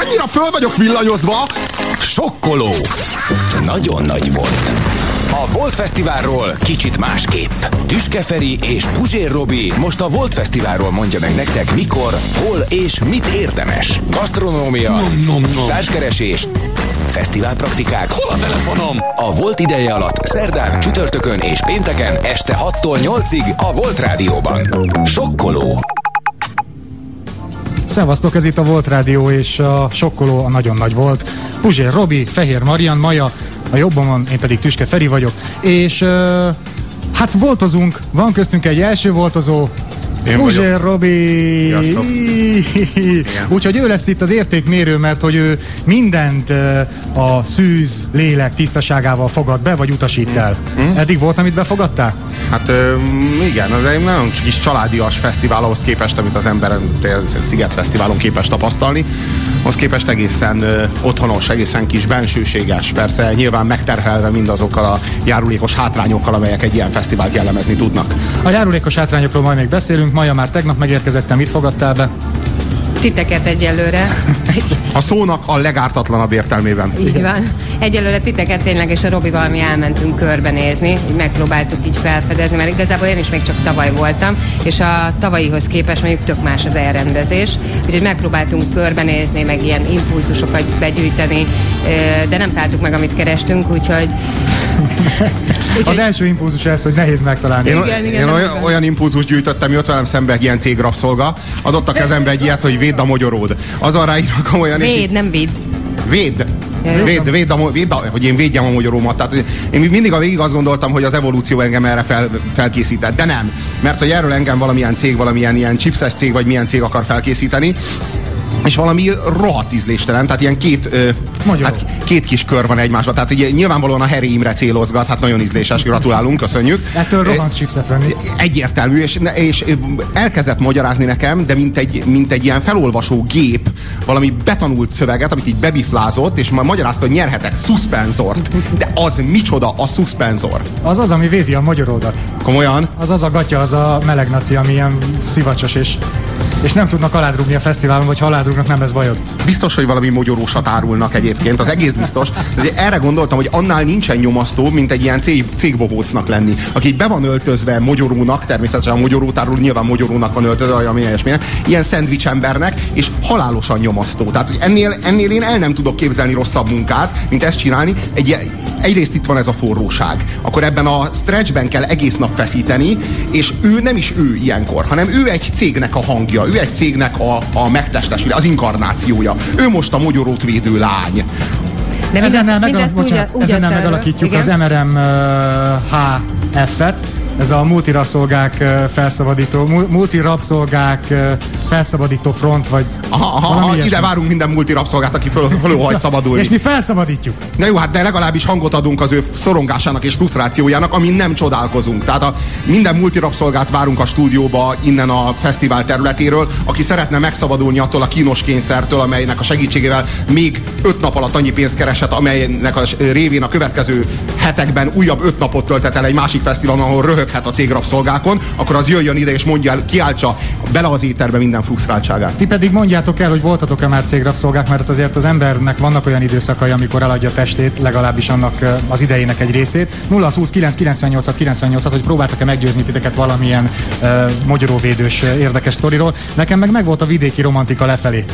Annyira föl vagyok villanyozva! Sokkoló. Nagyon nagy volt. A Volt Fesztiválról kicsit másképp. Tüske Feri és Puzsér Robi most a Volt Fesztiválról mondja meg nektek mikor, hol és mit érdemes. Gasztronómia, Nom, nom, nom. társkeresés, fesztiválpraktikák. Hol a telefonom? A Volt ideje alatt szerdán, csütörtökön és pénteken este 6-tól 8-ig a Volt Rádióban. Sokkoló. Szevasztok, ez itt a Volt Rádió, és a sokkoló a nagyon nagy volt. Puzsér Robi, Fehér Marian, Maja, a jobbomon, én pedig Tüske Feri vagyok. És uh, hát voltozunk, van köztünk egy első voltozó, Vagyok. Robi. Úgyhogy ő lesz itt az értékmérő, mert hogy ő mindent uh, a szűz lélek tisztaságával fogad be, vagy utasít el. Hm? Eddig volt, amit befogadtál? Hát ö, igen, az egy nagyon kis családias fesztivál ahhoz képest, amit az ember Sziget Fesztiválon képes tapasztalni. Ahhoz képest egészen ö, otthonos, egészen kis bensőséges, persze nyilván megterhelve mindazokkal a járulékos hátrányokkal, amelyek egy ilyen fesztivált jellemezni tudnak. A járulékos hátrányokról majd még beszélünk. Maja már tegnap megérkezettem, mit fogadtál be? Titeket egyelőre. A szónak a legártatlanabb értelmében. Így van. Egyelőre titeket tényleg, és a Robival mi elmentünk körbenézni, így megpróbáltuk így felfedezni, mert igazából én is még csak tavaly voltam, és a tavalyihoz képest mondjuk tök más az elrendezés, úgyhogy megpróbáltunk körbenézni, meg ilyen impulzusokat begyűjteni, de nem találtuk meg, amit kerestünk, úgyhogy... Az első impulzus ez, hogy nehéz megtalálni. Én, Igen, igen, én olyan, olyan impulzus gyűjtöttem, jött velem szembe egy ilyen cégrabszolga, adott a kezembe egy ilyet, hogy védd a mogyoród. Az arra írnak komolyan, és Véd, nem vidd. Védd! Ja, Védd, védd, a, védd a, hogy én védjem a magyarómat. Tehát én mindig a végig azt gondoltam, hogy az evolúció engem erre fel, felkészített, de nem. Mert hogy erről engem valamilyen cég, valamilyen ilyen chipses cég, vagy milyen cég akar felkészíteni, és valami rohadt ízléstelen, tehát ilyen két, ö, hát két kis kör van egymásban. Tehát ugye nyilvánvalóan a Harry Imre célozgat, hát nagyon ízléses, gratulálunk, köszönjük. Ettől rohansz chipset venni. Egyértelmű, és, és elkezdett magyarázni nekem, de mint egy, mint egy ilyen felolvasó gép, valami betanult szöveget, amit így bebiflázott, és ma magyarázta, hogy nyerhetek szuszpenzort. De az micsoda a szuszpenzor? Az az, ami védi a magyaródat. Komolyan? Az az a gatya, az a meleg naci, ami ilyen szivacsos, és, és nem tudnak aládrugni a fesztiválon, vagy ha aládrugnak, nem ez bajod. Biztos, hogy valami mogyorósat árulnak egyébként, az egész biztos. De erre gondoltam, hogy annál nincsen nyomasztó, mint egy ilyen cég, cégbohócnak lenni, aki be van öltözve mogyorónak, természetesen a mogyorótárul nyilván mogyorónak van öltözve, ami ilyesminek, ilyen szendvics embernek, és halálosan nyomasztó. Tehát ennél, ennél én el nem tudok képzelni rosszabb munkát, mint ezt csinálni. Egy, ilyen- egyrészt itt van ez a forróság. Akkor ebben a stretchben kell egész nap feszíteni, és ő nem is ő ilyenkor, hanem ő egy cégnek a hangja, ő egy cégnek a, a megtestesüle, az inkarnációja. Ő most a mogyorót védő lány. De Ezennel, megalak, bocsánat, ezennel megalakítjuk Igen? az MRM uh, HF-et, ez a multirabszolgák felszabadító, mu- multirabszolgák felszabadító front, vagy Aha, aha, aha ide várunk minden multirabszolgát, aki föl, fölóhajt szabadulni. És mi felszabadítjuk. Na jó, hát de legalábbis hangot adunk az ő szorongásának és frusztrációjának, amin nem csodálkozunk. Tehát a, minden multirabszolgát várunk a stúdióba innen a fesztivál területéről, aki szeretne megszabadulni attól a kínos kényszertől, amelynek a segítségével még öt nap alatt annyi pénzt keresett, amelynek a révén a következő hetekben újabb öt napot töltet el egy másik fesztiválon, ahol röhöghet a cégrabszolgákon, akkor az jöjjön ide és mondja el, kiáltsa bele az éterbe minden frusztráltságát. Ti pedig mondjátok el, hogy voltatok-e már cégrabszolgák, mert azért az embernek vannak olyan időszakai, amikor eladja a testét, legalábbis annak az idejének egy részét. 0 20 9 98 98 hogy próbáltak-e meggyőzni titeket valamilyen uh, magyaróvédős ö, érdekes sztoriról. Nekem meg megvolt a vidéki romantika lefelé.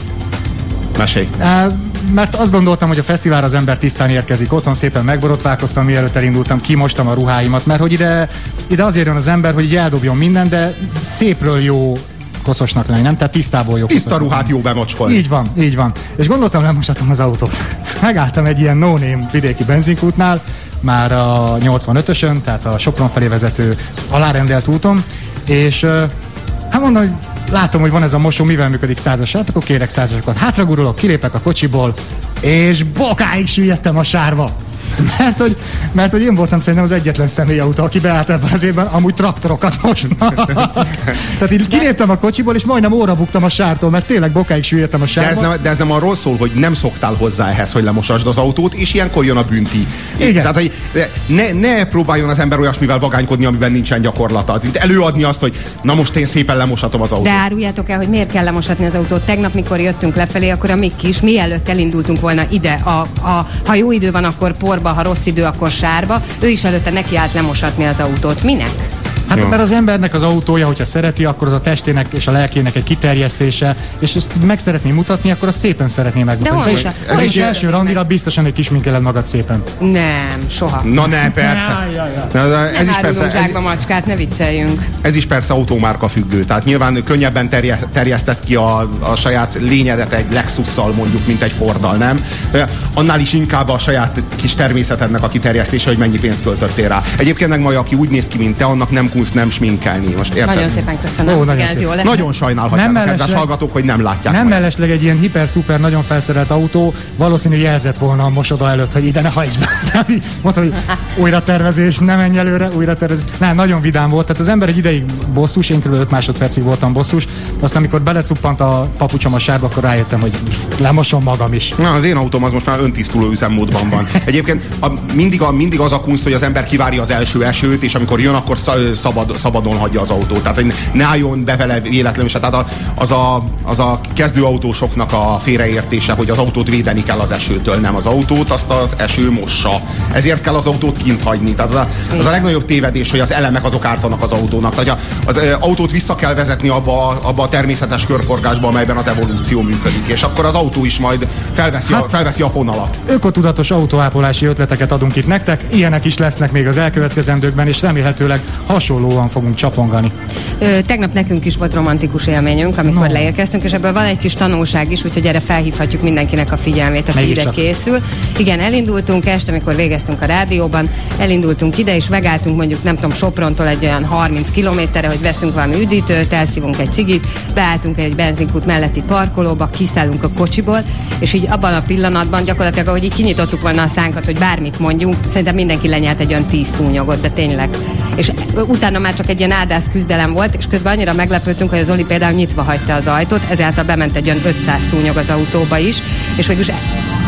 Mesélj! Uh, mert azt gondoltam, hogy a fesztiválra az ember tisztán érkezik. Otthon szépen megborotválkoztam, mielőtt elindultam, kimostam a ruháimat, mert hogy ide, ide azért jön az ember, hogy így eldobjon minden, de szépről jó koszosnak lenni, nem? Tehát tisztából jó Tiszta ruhát jó bemocskolni. Így van, így van. És gondoltam, lemosatom az autót. Megálltam egy ilyen no-name vidéki benzinkútnál, már a 85-ösön, tehát a Sopron felé vezető alárendelt úton, és hát mondom, hogy látom, hogy van ez a mosó, mivel működik százas, hát akkor kérek százasokat. Hátragurulok, kilépek a kocsiból, és bokáig süllyedtem a sárba. Mert, hogy, mert hogy én voltam szerintem az egyetlen személyautó, aki beállt ebben az évben, amúgy traktorokat most. Tehát így kiléptem a kocsiból, és majdnem óra buktam a sártól, mert tényleg bokáig süllyedtem a De ez, sárba. nem, de ez nem arról szól, hogy nem szoktál hozzá ehhez, hogy lemosasd az autót, és ilyenkor jön a bünti. Igen. Tehát, hogy ne, ne próbáljon az ember olyasmivel vagánykodni, amiben nincsen gyakorlata. Itt előadni azt, hogy na most én szépen lemosatom az autót. De áruljátok el, hogy miért kell lemosatni az autót. Tegnap, mikor jöttünk lefelé, akkor a Mikki is, mielőtt elindultunk volna ide, a, a, ha jó idő van, akkor porba, ha rossz idő, akkor sárba, ő is előtte neki állt lemosatni az autót. Minek? Hát Jó. mert az embernek az autója, hogyha szereti, akkor az a testének és a lelkének egy kiterjesztése, és ezt meg szeretné mutatni, akkor azt szépen szeretné megmutatni. De te hol is első randira biztosan egy kis minkeled magad szépen. Nem, soha. Na ne, persze. Ja, ja, ja. Na, Ez Nem is, persze, ez, zsákba macskát, ne vicceljünk. ez is persze autómárka függő. Tehát nyilván könnyebben terje, terjesztett ki a, a saját lényedet egy Lexusszal mondjuk, mint egy Forddal, nem? Annál is inkább a saját kis természetednek a kiterjesztése, hogy mennyi pénzt költöttél rá. Egyébként meg majd, aki úgy néz ki, mint te, annak nem kunsz nem sminkelni. Most érted? Nagyon szépen köszönöm. Ó, nagyon szép. jó lett. Nagyon sajnálhatják Nem a kedves mellesleg- hallgatók, hogy nem látják Nem majd. mellesleg egy ilyen hiper-szuper, nagyon felszerelt autó, valószínű jelzett volna a mosoda előtt, hogy ide ne hajts be. Tehát így mondta, hogy újra tervezés, nem menj előre, újra tervezés. Nem, nagyon vidám volt. Tehát az ember egy ideig bosszus, én kb. 5 másodpercig voltam bosszus. Aztán amikor belecuppant a papucsom a sárba, akkor rájöttem, hogy lemosom magam is. Na, az én autóm az most már öntisztuló üzemmódban van. Egyébként a, mindig, a, mindig az a kunst, hogy az ember kivárja az első esőt, és amikor jön, akkor sz- szabad, szabadon hagyja az autót. Tehát hogy ne álljon be vele véletlenül. Tehát a, az, a, az a kezdőautósoknak a félreértése, hogy az autót védeni kell az esőtől. Nem az autót, azt az eső mossa. Ezért kell az autót kint hagyni. Tehát az a, az a legnagyobb tévedés, hogy az elemek azok ártanak az autónak. Tehát a- az ö, autót vissza kell vezetni abba, a- abba a természetes körforgásba, amelyben az evolúció működik. És akkor az autó is majd felveszi, a, Hát- felveszi a fonalat. Ökotudatos autóápolási ötleteket adunk itt nektek, ilyenek is lesznek még az elkövetkezendőkben, és remélhetőleg hasonlóan fogunk csapongani. Ö, tegnap nekünk is volt romantikus élményünk, amikor No. leérkeztünk, és ebből van egy kis tanulság is, úgyhogy erre felhívhatjuk mindenkinek a figyelmét, aki ide készül. Igen, elindultunk este, amikor végeztünk a rádióban, elindultunk ide, és megálltunk mondjuk, nem tudom, Soprontól egy olyan 30 kilométerre, hogy veszünk valami üdítőt, elszívunk egy cigit, beálltunk egy benzinkút melletti parkolóba, kiszállunk a kocsiból, és így abban a pillanatban gyakorlatilag, ahogy így kinyitottuk volna a szánkat, hogy bármit mondjunk, szerintem mindenki lenyelt egy olyan tíz szúnyogot, de tényleg. És utána már csak egy ilyen áldász küzdelem volt, és közben annyira meglepődtünk, hogy az Oli például nyitva hagyta az ajtót, ezáltal bement egy olyan 500 szúnyog az autóba is, és végülis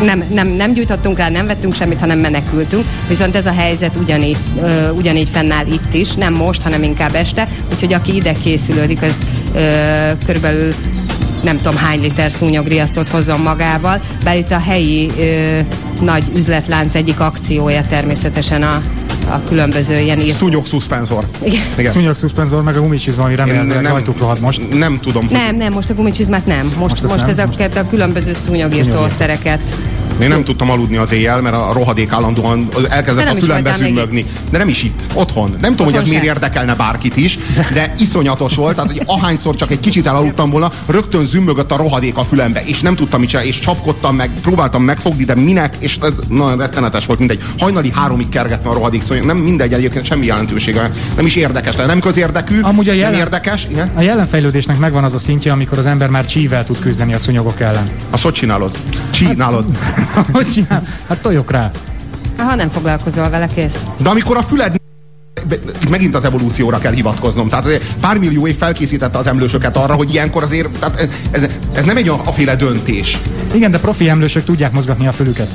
nem, nem, nem gyújtottunk rá, nem vettünk semmit, hanem menekültünk. Viszont ez a helyzet ugyanígy, ö, ugyanígy fennáll itt is, nem most, hanem inkább este. Úgyhogy aki ide készülődik, az ö, körülbelül nem tudom hány liter szúnyogriasztót hozzon magával, bár itt a helyi ö, nagy üzletlánc egyik akciója természetesen a, a különböző ilyen írt. Szúnyog szuszpenzor. Igen. Igen. Szúnyog szuszpenzor, meg a gumicsizma, ami remélhetőleg rajtuk rohad most. nem tudom, hogy Nem, nem, most a gumicsizmát nem. Most, Most most, most nem? ezeket a különböző szúnyogírtószereket. Én nem tudtam aludni az éjjel, mert a rohadék állandóan elkezdett nem a fülembe zümmögni. De nem is itt, otthon. Nem tudom, hogy ez Otthon miért sem. érdekelne bárkit is, de iszonyatos volt. Tehát, hogy ahányszor csak egy kicsit elaludtam volna, rögtön zümmögött a rohadék a fülembe, és nem tudtam mit csinálni, és csapkodtam meg, próbáltam megfogni, de minek, és ez- na, rettenetes volt, mindegy. Hajnali háromig kergettem a rohadék szó, nem mindegy, egyébként semmi jelentősége. Nem is érdekes, nem közérdekű, Amúgy a nem jelen- érdekes. Igen? A jelenfejlődésnek megvan az a szintje, amikor az ember már csível tud küzdeni a szúnyogok ellen. Azt hogy csinálod? Csinálod. Hogy csinál? Hát tojok rá. Ha nem foglalkozol vele, kész. De amikor a füled megint az evolúcióra kell hivatkoznom. Tehát azért pár millió év felkészítette az emlősöket arra, hogy ilyenkor azért, tehát ez, ez nem egy a, a féle döntés. Igen, de profi emlősök tudják mozgatni a fülüket.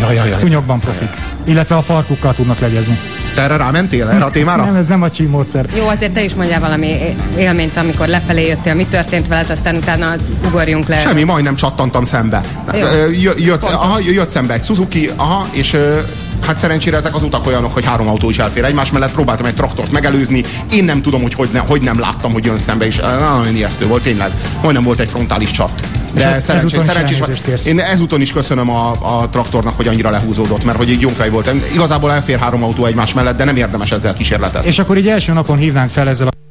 Jaj, jaj, jaj. Szúnyogban profik. Illetve a farkukkal tudnak legyezni. Te erre rámentél, erre a témára? Nem, ez nem a csí módszer. Jó, azért te is mondjál valami élményt, amikor lefelé jöttél, mi történt veled, aztán utána ugorjunk le. Semmi, majdnem csattantam szembe. Jó. Ö, Jö, jött, Pontos. aha, jött szembe egy Suzuki, aha, és hát szerencsére ezek az utak olyanok, hogy három autó is elfér egymás mellett, próbáltam egy traktort megelőzni, én nem tudom, hogy hogy, ne, hogy nem láttam, hogy jön szembe, és ö, nagyon ijesztő volt, tényleg. Majdnem volt egy frontális csat. De ez- szerencsés, ezúton szerencsés. Én ezúton is köszönöm a, a traktornak, hogy annyira lehúzódott, mert hogy egy jó fej volt. Igazából elfér három autó egymás mellett, de nem érdemes ezzel kísérletezni. És akkor így első napon hívnánk fel ezzel a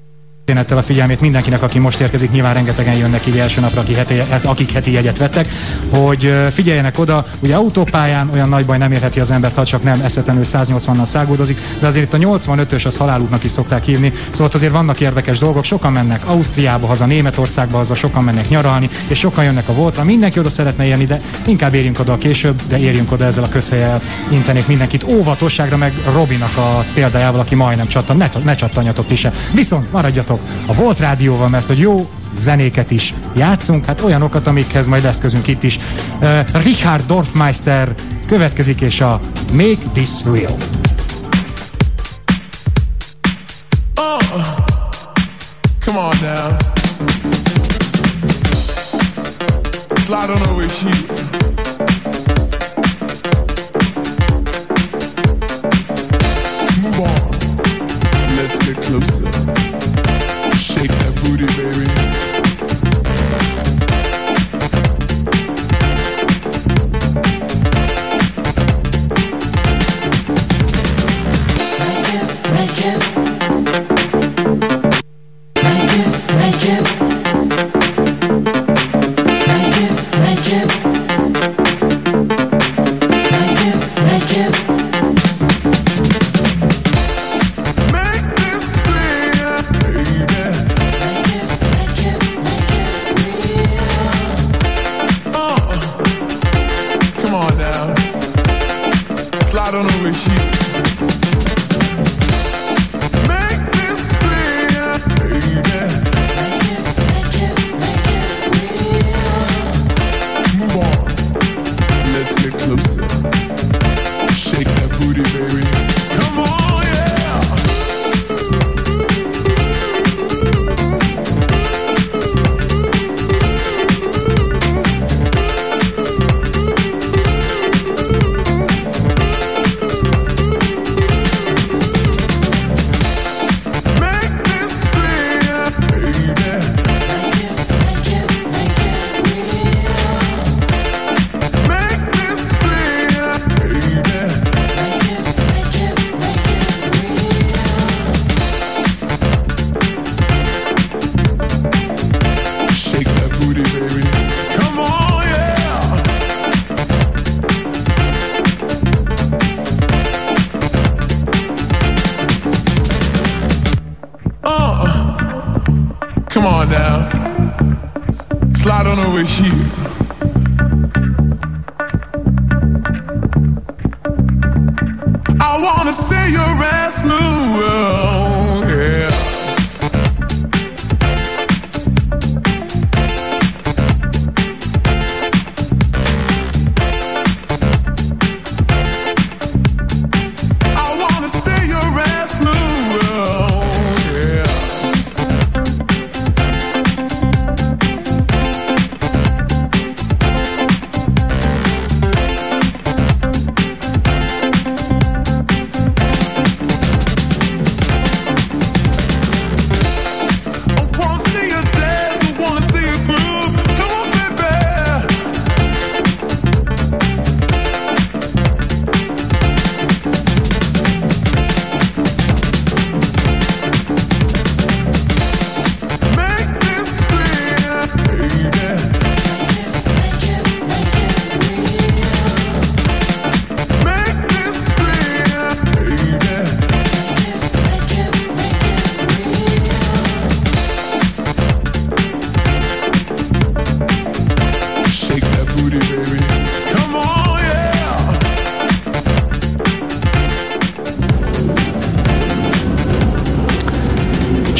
történettel a figyelmét mindenkinek, aki most érkezik, nyilván rengetegen jönnek így első napra, akik heti, akik heti jegyet vettek, hogy figyeljenek oda, ugye autópályán olyan nagy baj nem érheti az embert, ha csak nem eszetlenül 180-nal szágódozik, de azért itt a 85-ös az halálútnak is szokták hívni, szóval azért vannak érdekes dolgok, sokan mennek Ausztriába, haza Németországba, haza sokan mennek nyaralni, és sokan jönnek a voltra, mindenki oda szeretne élni, de inkább érjünk oda később, de érjünk oda ezzel a közhelyel, intenék mindenkit óvatosságra, meg Robinak a példájával, aki majdnem csattan, ne, ne csattanjatok ti. Viszont maradjatok a Volt Rádióval, mert hogy jó zenéket is játszunk, hát olyanokat, amikhez majd eszközünk itt is. Richard Dorfmeister következik, és a Make This Real.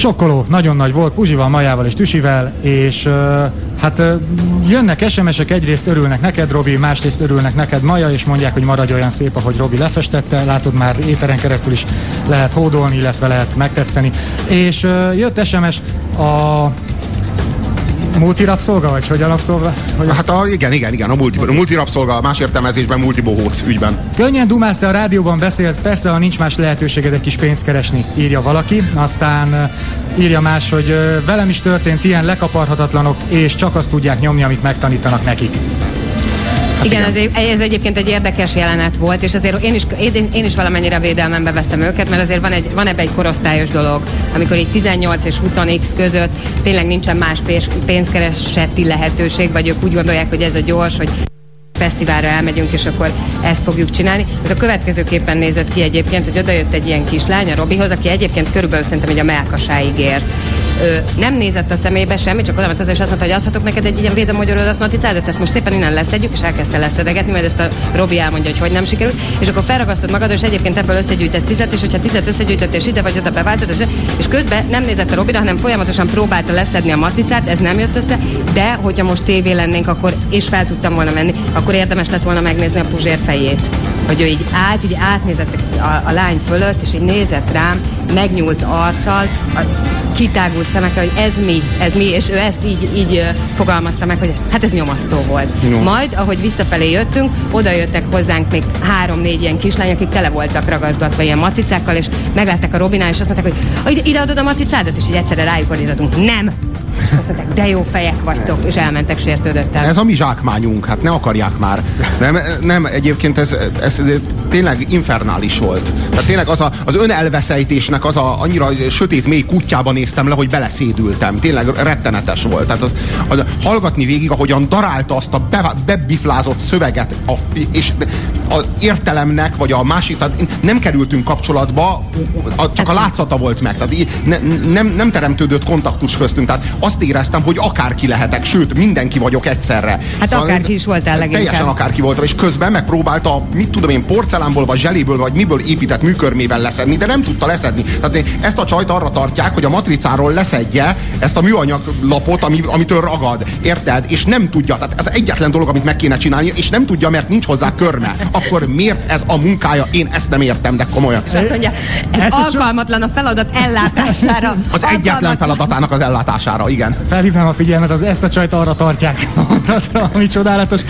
Sokkoló, nagyon nagy volt, Puzsival, Majával és Tüsivel, és hát jönnek SMS-ek, egyrészt örülnek neked, Robi, másrészt örülnek neked, Maja, és mondják, hogy maradj olyan szép, ahogy Robi lefestette, látod már éteren keresztül is lehet hódolni, illetve lehet megtetszeni. És jött SMS a multirapszolga, vagy hogy alapszolga? Hogy hát a, igen, igen, igen, a, multi, a multirapszolga más értelmezésben multibohóc ügyben. Könnyen dumázz, a rádióban beszélsz, persze, ha nincs más lehetőséged egy kis pénzt keresni, írja valaki. Aztán írja más, hogy velem is történt ilyen lekaparhatatlanok, és csak azt tudják nyomni, amit megtanítanak nekik. Igen, ez, egy- ez egyébként egy érdekes jelenet volt, és azért én is, én, én is valamennyire védelmembe veszem őket, mert azért van, egy, van ebbe egy korosztályos dolog, amikor így 18 és 20x között tényleg nincsen más pénz, pénzkereseti lehetőség, vagy ők úgy gondolják, hogy ez a gyors, hogy fesztiválra elmegyünk, és akkor ezt fogjuk csinálni. Ez a következőképpen nézett ki egyébként, hogy oda jött egy ilyen kislány a Robihoz, aki egyébként körülbelül szerintem egy a melkasáig ért. Ö, nem nézett a szemébe semmi, csak oda ment hozzá, és azt mondta, hogy adhatok neked egy ilyen védőmagyarozat matricádat, ezt most szépen innen leszedjük, és elkezdte leszedegetni, mert ezt a Robi elmondja, hogy hogy nem sikerült, és akkor felragasztod magad, és egyébként ebből összegyűjtesz tizet, és hogyha tizet összegyűjtött, és ide vagy oda beváltod, és, és közben nem nézett a Robira, hanem folyamatosan próbálta leszedni a matricát, ez nem jött össze, de hogyha most tévé lennénk, akkor és fel tudtam volna menni, akkor érdemes lett volna megnézni a Puzsér fejét. Hogy ő így állt, így átnézett a, a lány fölött, és így nézett rám, megnyúlt arccal, a kitágult szemekkel, hogy ez mi, ez mi, és ő ezt így, így fogalmazta meg, hogy hát ez nyomasztó volt. Jó. Majd, ahogy visszafelé jöttünk, oda jöttek hozzánk még három-négy ilyen kislány, akik tele voltak ragaszgatva ilyen matricákkal, és meglátták a Robinál, és azt mondták, hogy ide, adod a matricádat, és így egyszerre rájuk ordítottunk, nem! És azt mondták, de jó fejek vagytok, és elmentek sértődöttel. Ez a mi zsákmányunk, hát ne akarják már. Nem, nem egyébként ez, ez, ez tényleg infernális volt. Tehát tényleg az, a, az önelveszejtésnek az a annyira sötét mély kutyába néztem le, hogy beleszédültem. Tényleg rettenetes volt. Tehát az, az hallgatni végig, ahogyan darálta azt a be, bebiflázott szöveget, a, és az értelemnek, vagy a másik, tehát nem kerültünk kapcsolatba, a, csak a látszata volt meg. Tehát ne, nem, nem teremtődött kontaktus köztünk. Tehát azt éreztem, hogy akárki lehetek, sőt, mindenki vagyok egyszerre. Hát akárki is voltál leginkább. Teljesen akárki voltam, és közben megpróbálta, mit tudom én, porcelánból, vagy zseléből, vagy miből épített műkörmével leszedni, de nem tudta leszedni. Tehát ezt a csajt arra tartják, hogy a matricáról leszedje ezt a műanyag lapot, ami, amitől ragad. Érted? És nem tudja. Tehát ez egyetlen dolog, amit meg kéne csinálni, és nem tudja, mert nincs hozzá körme. Akkor miért ez a munkája? Én ezt nem értem, de komolyan. És azt mondja, ez cso- alkalmatlan a feladat ellátására. Az egyetlen feladatának az ellátására, igen. Felhívnám a figyelmet, az ezt a csajt arra tartják mondatra, ami csodálatos.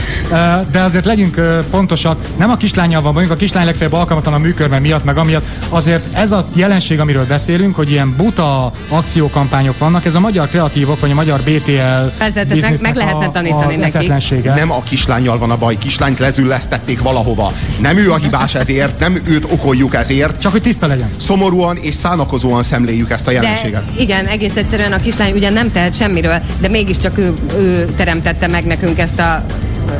De azért legyünk pontosak, nem a kislányjal van bajunk, a kislány legfeljebb alkalmatlan a műkörme miatt, meg amiatt. Azért ez a jelenség, amiről beszélünk, hogy ilyen buta akciókampányok vannak, ez a magyar kreatívok, vagy a magyar BTL Persze, hát ezt meg- meg lehetne tanítani nekik. Nem a kislányjal van a baj, kislányt lezüllesztették valahova. Nem ő a hibás ezért, nem őt okoljuk ezért, Csak hogy tiszta legyen. szomorúan és szánakozóan szemléljük ezt a De jelenséget. igen, egész egyszerűen a kislány ugyan nem tehet semmiről, de mégiscsak ő, ő teremtette meg nekünk ezt a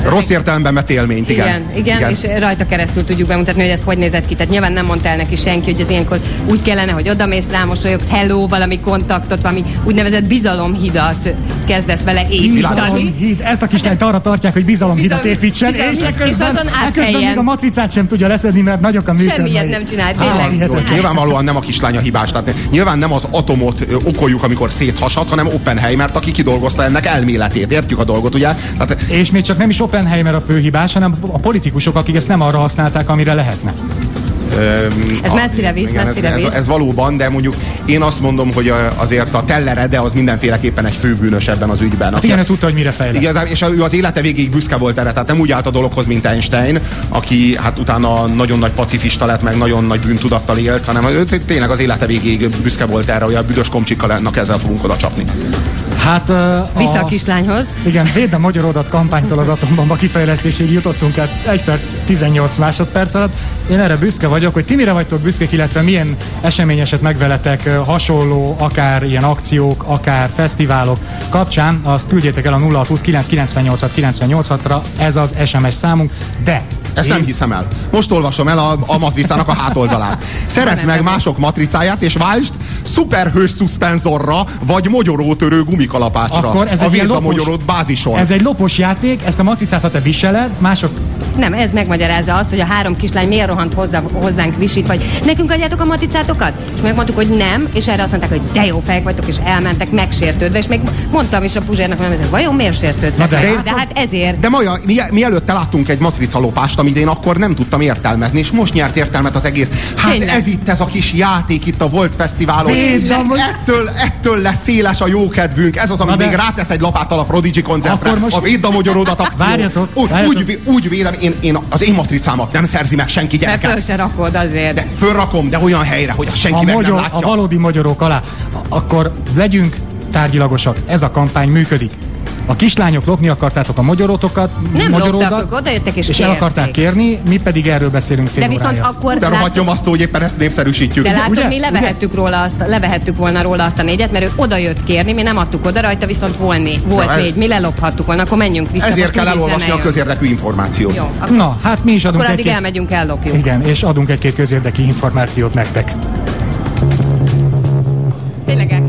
Rossz értelemben vett élményt, igen. Igen, igen, igen, és rajta keresztül tudjuk bemutatni, hogy ez hogy nézett ki. Tehát nyilván nem mondta el neki senki, hogy ez ilyenkor úgy kellene, hogy odamész rá, mosolyogsz, hello, valami kontaktot, valami úgynevezett bizalomhidat kezdesz vele építeni. Bizalomhíd. Ezt a kislányt arra tartják, hogy bizalomhidat Bizalom- építsen, bizalom- és és ekközben, azon még a matricát sem tudja leszedni, mert nagyok a működmei. Semmilyet nem csinál, tényleg. Jó, nyilvánvalóan nem a kislány a hibás, tehát nyilván nem az atomot okoljuk, amikor széthasad, hanem Oppenheimert, aki kidolgozta ennek elméletét. Értjük a dolgot, ugye? Tehát És még csak nem is Oppenheimer a főhibás, hanem a politikusok, akik ezt nem arra használták, amire lehetne. Ez messzire visz, igen, messzire ez, ez, visz. ez, valóban, de mondjuk én azt mondom, hogy a- azért a Teller de az mindenféleképpen egy főbűnös ebben az ügyben. Hát igen, ő tudta, hogy mire fejlesz. Igen, és ő az élete végéig büszke volt erre, tehát nem úgy állt a dologhoz, mint Einstein, aki hát utána nagyon nagy pacifista lett, meg nagyon nagy bűntudattal élt, hanem ő tényleg az élete végéig büszke volt erre, hogy a büdös komcsikkal ennek ezzel fogunk oda csapni. Hát uh, Vissza a kislányhoz. Igen, Védd a Magyarodat kampánytól az atombomba kifejlesztéséig jutottunk el 1 perc 18 másodperc alatt. Én erre büszke vagyok, hogy ti mire vagytok büszkék, illetve milyen eseményeset megveletek hasonló, akár ilyen akciók, akár fesztiválok kapcsán, azt küldjétek el a 0620 998 98-ra, ez az SMS számunk, de Ezt nem hiszem el. Most olvasom el a, a matricának a hátoldalán. Szerezd meg mások matricáját, és váltsd szuperhős szuszpenzorra, vagy mogyorótörő gumikalapácsra. Akkor ez a egy lopos- mogyorót bázison. ez egy lopos játék, ezt a matricát, ha te viseled, mások Nem, ez megmagyarázza azt, hogy a három kislány miért rohant hozzá, hozzánk visít, vagy nekünk adjátok a matricátokat? És megmondtuk, hogy nem, és erre azt mondták, hogy de jó fejek vagytok, és elmentek megsértődve, és még mondtam is a Puzsérnak, hogy ez vajon miért sértődtek de- meg? De hát ezért. De Maja, mi, mielőtt láttunk egy matricalopást, amit én akkor nem tudtam értelmezni, és most nyert értelmet az egész. Hát Tényleg. ez itt ez a kis játék itt a Volt Fesztiválon. A mo- Ettől, ettől lesz széles a jókedvünk. Ez az, ami de- még rátesz egy lapáttal a Prodigy koncertre. Most- A Védd a Magyaródat akció. Várjatok, úgy, várjatok. úgy, úgy vélem, én, én az én matricámat nem szerzi meg senki Mert föl gyerekek. se rakod azért. De fölrakom, de olyan helyre, hogy azt senki a, meg nem mogyor, a látja. valódi magyarok alá, A- akkor legyünk tárgyilagosak. Ez a kampány működik. A kislányok lopni akartátok a magyarotokat, Nem loptak, oda jöttek és és el akarták kérni, mi pedig erről beszélünk fél De viszont órája. akkor De rohadt nyomasztó, hogy éppen ezt népszerűsítjük. de látod, ugye? mi levehettük, róla azt, levehettük volna róla azt a négyet, mert ő oda jött kérni, mi nem adtuk oda, rajta viszont volt négy, volt Na, négy, mi lelophattuk volna, akkor menjünk vissza. Ezért kell elolvasni a közérdekű információt. Jó, akkor, Na, hát mi is adunk akkor addig egy-két... elmegyünk, ellopjuk. Igen, és adunk egy-két közérdekű információt nektek. Tényleg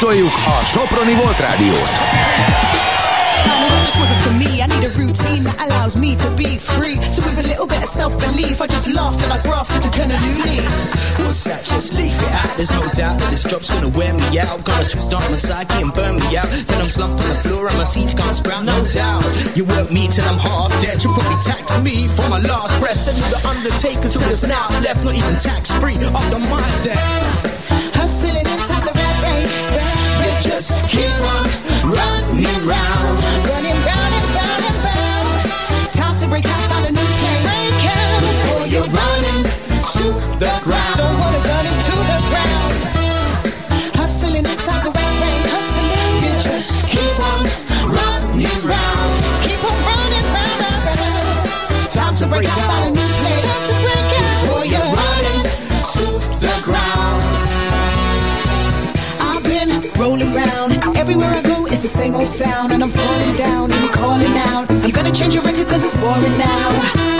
Kapcsoljuk a Soproni Volt Rádiót. just wasn't for me. I need a routine that allows me to be free. So with a little bit of self-belief, I just laugh till I grafted to turn a new leaf. What's that? Just leave it out. There's no doubt that this drop's gonna wear me out. Gonna twist on my psyche and burn me out. Till I'm slumped on the floor and my seats can't sprout. No doubt. You work me till I'm half dead. You probably tax me for my last breath. Send you the undertaker till there's now left, not even tax free. Up on my just keep on running round. Running round and round and round. Time to break out on a new place. Break out Before you're running to the ground. Don't wanna run into the ground. Hustling inside the. Hustling. You just keep on running round. Just keep on running round, round, round. Time to break out on a new Everywhere I go, it's the same old sound. And I'm falling down and calling out. I'm gonna change your record cause it's boring now.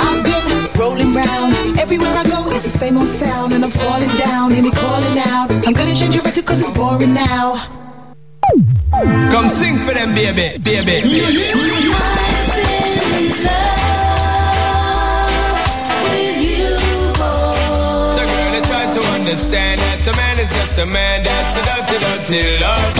I've been rolling round. Everywhere I go, it's the same old sound. And I'm falling down and calling out. I'm gonna change your record cause it's boring now. Come sing for them, baby, baby. So girl, I try to understand that a man is just a man that's a dirty, dirty love.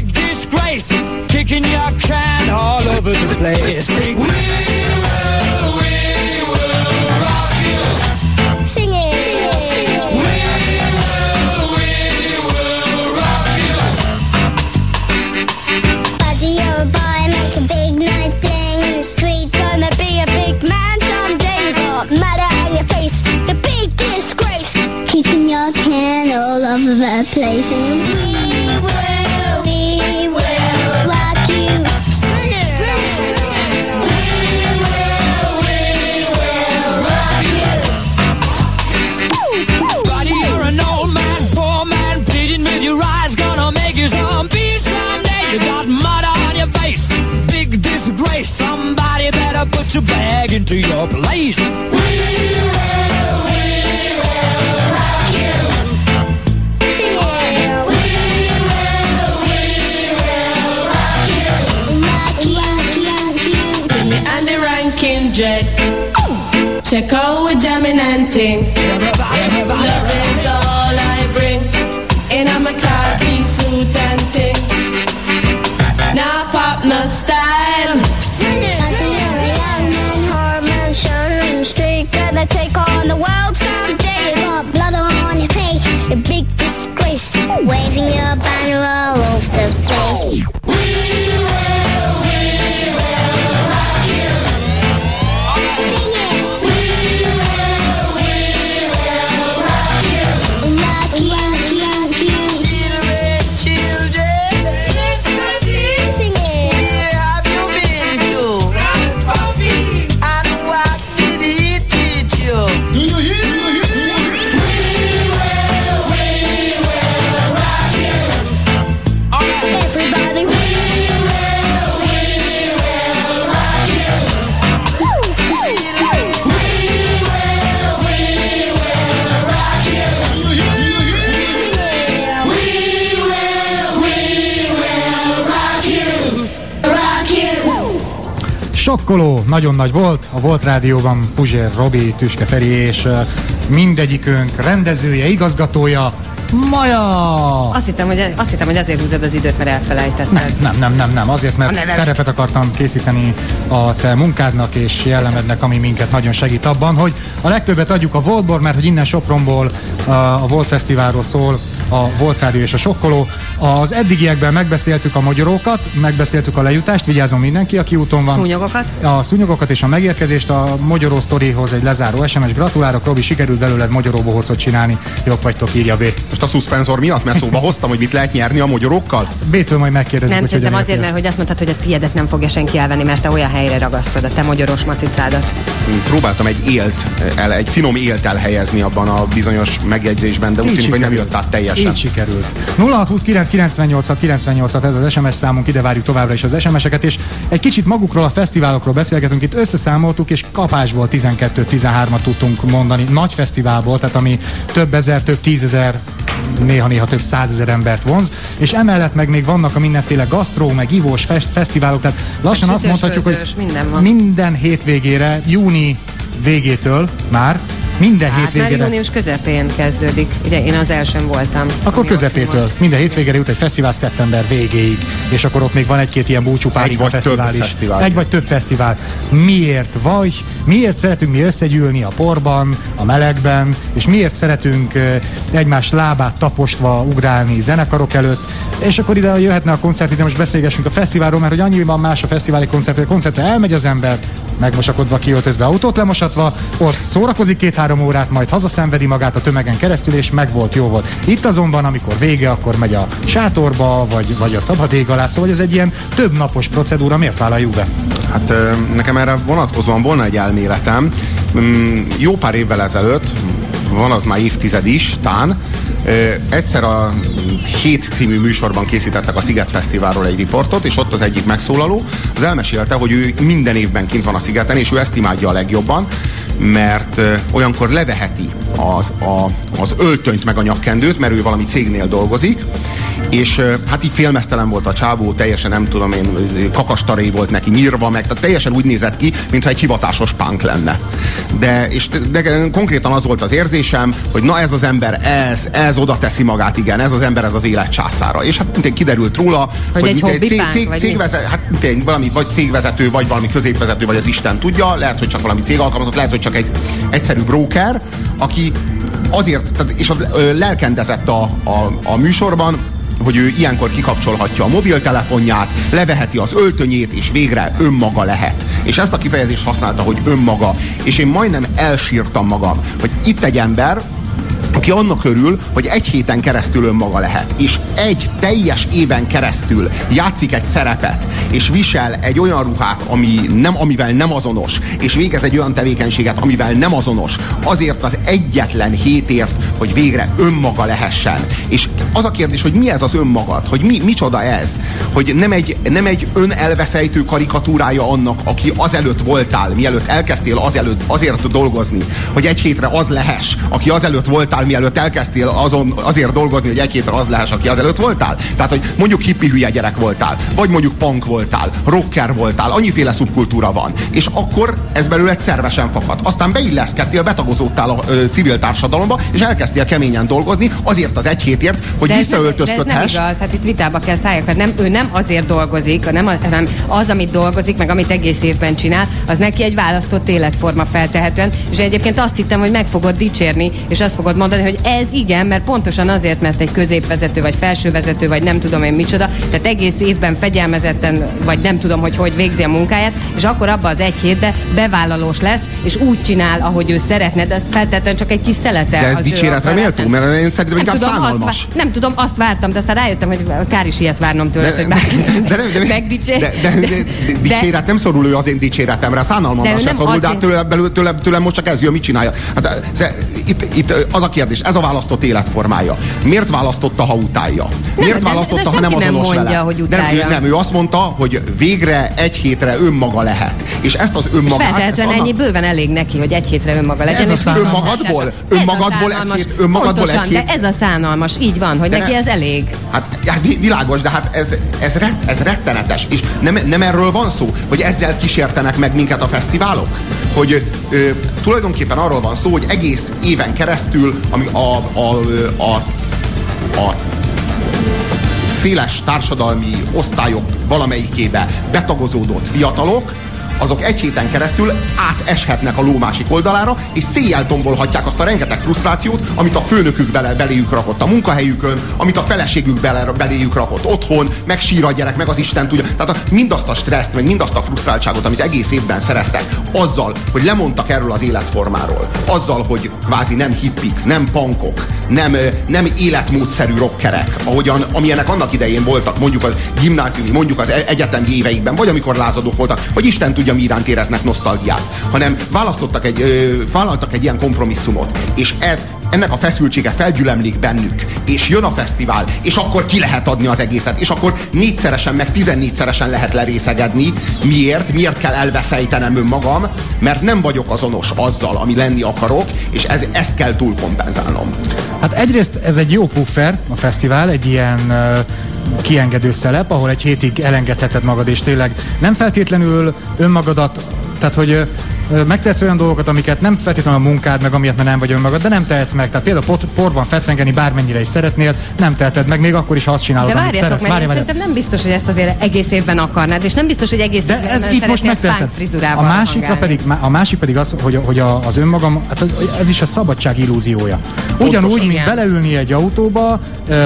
Kicking your can all over the place. Sing, we your bag into your place. We will, we will rock you. Sing it. We will, we will rock you. Rock you, rock you, rock you. And the ranking jet. Check out with jamming and ting. Love is all Sokkoló, nagyon nagy volt, a Volt Rádióban Puzsér, Robi, Tüske Feri és mindegyikünk rendezője, igazgatója, Maja! Azt hittem, hogy, azt hittem, hogy azért húzod az időt, mert elfelejtetted. Nem, nem, nem, nem, nem, azért, mert terepet akartam készíteni a te munkádnak és jellemednek, ami minket nagyon segít abban, hogy a legtöbbet adjuk a Voltból, mert hogy innen Sopronból a Volt Fesztiválról szól a Volt Rádió és a Sokkoló. Az eddigiekben megbeszéltük a magyarókat, megbeszéltük a lejutást, vigyázom mindenki, aki úton van. Szúnyogokat? A szúnyogokat és a megérkezést a Magyaró Storyhoz egy lezáró SMS. Gratulálok, Robi, sikerült belőled Magyaró bohócot csinálni. Jobb vagytok, írja B. Most a szuszpenzor miatt, mert szóba hoztam, hogy mit lehet nyerni a magyarokkal? B-től majd megkérdezzük, Nem, hogy szerintem azért, mert hogy azt mondtad, hogy a tiédet nem fogja senki elvenni, mert te olyan helyre ragasztod a te magyaros matricádat. Próbáltam egy élt, el, egy finom élt elhelyezni abban a bizonyos megjegyzésben, de úgy tűnik, hogy nem jött át teljesen. Így sikerült. 0629 98 98 ez az SMS számunk, ide várjuk továbbra is az SMS-eket, és egy kicsit magukról a fesztiválokról beszélgetünk, itt összeszámoltuk, és kapásból 12-13-at tudtunk mondani, nagy fesztiválból, tehát ami több ezer, több tízezer, néha-néha több százezer embert vonz, és emellett meg még vannak a mindenféle gasztró, meg ivós fest, fesztiválok, tehát lassan Meg azt mondhatjuk, hogy sütős, minden van. minden hétvégére, júni végétől már, minden Hát már hétvégére június közepén kezdődik. Ugye én az elsőn voltam. akkor közepétől. volt. Minden hétvégére jut egy fesztivál szeptember végéig, és akkor ott még van egy-két ilyen búcsú Egy vagy fesztivál több is. fesztivál. Egy vagy több fesztivál. Miért vagy? Miért szeretünk mi összegyűlni a porban, a melegben, és miért szeretünk ö, egymás lábát tapostva ugrálni zenekarok előtt, és akkor ide jöhetne a koncert, ide most beszélgessünk a fesztiválról, mert hogy annyiban más a fesztiváli koncert, hogy a koncertre elmegy az ember, megmosakodva, kiöltözve, autót lemosatva, ott szórakozik két-három órát, majd hazaszenvedi magát a tömegen keresztül, és meg volt, jó volt. Itt azonban, amikor vége, akkor megy a sátorba, vagy, vagy a szabad ég alá, szóval ez egy ilyen több napos procedúra, miért vállaljuk be? Hát nekem erre vonatkozóan volna egy elméletem. Mm, Jó pár évvel ezelőtt, van az már évtized is, tán, egyszer a Hét című műsorban készítettek a Sziget Fesztiválról egy riportot, és ott az egyik megszólaló az elmesélte, hogy ő minden évben kint van a szigeten, és ő ezt imádja a legjobban, mert olyankor leveheti az, a, az öltönyt meg a nyakkendőt, mert ő valami cégnél dolgozik, és hát így félmeztelen volt a csávó, teljesen nem tudom én, kakastaré volt neki nyírva meg, tehát teljesen úgy nézett ki, mintha egy hivatásos pánk lenne. De, és, de konkrétan az volt az érzésem, hogy na ez az ember, ez, ez oda teszi magát, igen, ez az ember, ez az élet császára. És hát mint kiderült róla, Hogy egy mint egy cég, hobbipánk, cég, vagy cégvezet, hát mint egy, valami vagy cégvezető, vagy valami középvezető, vagy az Isten tudja, lehet, hogy csak valami cég alkalmazott, lehet, hogy csak egy egyszerű broker, aki azért, tehát, és az, ö, lelkendezett a, a, a műsorban, hogy ő ilyenkor kikapcsolhatja a mobiltelefonját, leveheti az öltönyét, és végre önmaga lehet. És ezt a kifejezést használta, hogy önmaga. És én majdnem elsírtam magam, hogy itt egy ember, aki annak örül, hogy egy héten keresztül önmaga lehet, és egy teljes éven keresztül játszik egy szerepet, és visel egy olyan ruhát, ami nem, amivel nem azonos, és végez egy olyan tevékenységet, amivel nem azonos, azért az egyetlen hétért, hogy végre önmaga lehessen. És az a kérdés, hogy mi ez az önmagad, hogy mi, micsoda ez, hogy nem egy, nem egy önelveszejtő karikatúrája annak, aki azelőtt voltál, mielőtt elkezdtél azelőtt, azért dolgozni, hogy egy hétre az lehess, aki azelőtt voltál, mielőtt elkezdtél azon, azért dolgozni, hogy egy hétre az lehess, aki azelőtt voltál. Tehát, hogy mondjuk hippi hülye gyerek voltál, vagy mondjuk punk voltál, rocker voltál, annyiféle szubkultúra van. És akkor ez belőle szervesen fakad. Aztán beilleszkedtél, betagozódtál a ö, civil társadalomba, és elkezdtél keményen dolgozni, azért az egy hétért, hogy De ez, nem, de ez nem visszaöltözködhess. igaz, hát itt vitába kell szálljak, mert nem, ő nem azért dolgozik, nem, hanem az, amit dolgozik, meg amit egész évben csinál, az neki egy választott életforma feltehetően, és egyébként azt hittem, hogy meg fogod dicsérni, és azt fogod mondani, hogy ez igen, mert pontosan azért, mert egy középvezető, vagy felsővezető, vagy nem tudom én micsoda, tehát egész évben fegyelmezetten, vagy nem tudom, hogy hogy végzi a munkáját, és akkor abba az egy hétbe bevállalós lesz, és úgy csinál, ahogy ő szeretne, de feltétlenül csak egy kis szelete. De ez dicséretre méltó? Mert én szerintem inkább tudom, azt, szánalmas. vá- nem tudom, azt vártam, de aztán rájöttem, hogy kár is ilyet várnom tőle, hogy bár... de, nem, de, megdicsér. de, de, de, de, dicséret nem szorul ő az én dicséretemre, De szánalmamra se szorul, de hát belül- tőlem, tőlem most csak ez jön, mit csinálja. Hát, itt, itt az a kérdés, ez a választott életformája. Miért választotta, ha utálja? Miért de választotta, ha nem senki nem azonos mondja, vele? hogy Nem, utálja. ő, nem, ő azt mondta, hogy végre egy hétre önmaga lehet. És ezt az És önmagát... ezt feltehetően annak- ennyi bőven elég neki, hogy egy hétre önmaga legyen. Ez a és szánalmas. Önmagadból? Önmagadból egy hét- önmagadból Pontosan, egy hét- de ez a szánalmas, így van, hogy De neki ne- ez elég. Hát, hát vi- világos, de hát ez, ez, ez rettenetes. És nem, nem erről van szó, hogy ezzel kísértenek meg minket a fesztiválok? Hogy ö, tulajdonképpen arról van szó, hogy egész éven keresztül ami a, a, a, a, széles társadalmi osztályok valamelyikébe betagozódott fiatalok, azok egy héten keresztül áteshetnek a ló másik oldalára, és széjjel tombolhatják azt a rengeteg frusztrációt, amit a főnökük bele, beléjük rakott a munkahelyükön, amit a feleségük bele, beléjük rakott otthon, meg sír a gyerek, meg az Isten tudja. Tehát a, mindazt a stresszt, meg mindazt a frusztráltságot, amit egész évben szereztek, azzal, hogy lemondtak erről az életformáról, azzal, hogy kvázi nem hippik, nem pankok, nem, nem életmódszerű rockerek, ahogyan, amilyenek annak idején voltak, mondjuk az gimnáziumi, mondjuk az e- egyetemi éveikben, vagy amikor lázadók voltak, vagy Isten tudja, mi iránt éreznek nosztalgiát, hanem választottak egy, ö, vállaltak egy ilyen kompromisszumot, és ez ennek a feszültsége felgyülemlik bennük, és jön a fesztivál, és akkor ki lehet adni az egészet, és akkor négyszeresen, meg tizennégyszeresen lehet lerészegedni. Miért? Miért kell elveszejtenem önmagam? Mert nem vagyok azonos azzal, ami lenni akarok, és ez, ezt kell túlkompenzálnom. Hát egyrészt ez egy jó puffer, a fesztivál, egy ilyen kiengedő szelep, ahol egy hétig elengedheted magad, és tényleg nem feltétlenül önmagadat, tehát hogy megtehetsz olyan dolgokat, amiket nem feltétlenül a munkád, meg amiatt nem vagy önmagad, de nem tehetsz meg. Tehát például pot, porban fetrengeni bármennyire is szeretnél, nem teheted meg, még akkor is, azt csinálod, De amit szeretsz. mert én Várj, várj. szerintem nem biztos, hogy ezt azért egész évben akarnád, és nem biztos, hogy egész De évben ez itt most megteheted. A másikra pedig, a másik pedig az, hogy, hogy az önmagam, hát ez is a szabadság illúziója. Ugyanúgy, mint beleülni egy autóba,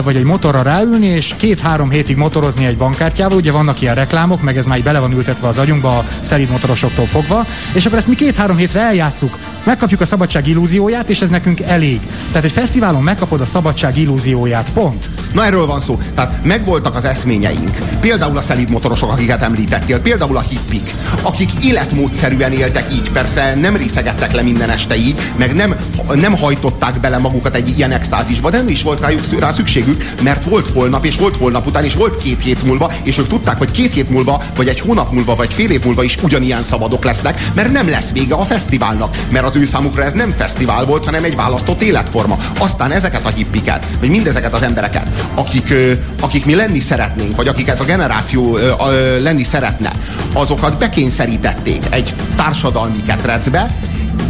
vagy egy motorra ráülni, és két-három hétig motorozni egy bankkártyával, ugye vannak ilyen reklámok, meg ez már bele van ültetve az agyunkba a szelíd motorosoktól fogva, és akkor ezt mi két-három hétre eljátszuk, megkapjuk a szabadság illúzióját, és ez nekünk elég. Tehát egy fesztiválon megkapod a szabadság illúzióját, pont. Na erről van szó. Tehát megvoltak az eszményeink. Például a szelíd motorosok, akiket említettél, például a hippik, akik életmódszerűen éltek így, persze nem részegettek le minden este így, meg nem, nem hajtották bele magukat egy ilyen extázisba, de nem is volt rájuk, rá szükségük, mert volt holnap, és volt holnap után, és volt két hét múlva, és ők tudták, hogy két hét múlva, vagy egy hónap múlva, vagy fél év múlva is ugyanilyen szabadok lesznek, mert nem lesz vége a fesztiválnak, mert az ő számukra ez nem fesztivál volt, hanem egy választott életforma. Aztán ezeket a hippiket, vagy mindezeket az embereket, akik, akik mi lenni szeretnénk, vagy akik ez a generáció lenni szeretne, azokat bekényszerítették egy társadalmi ketrecbe,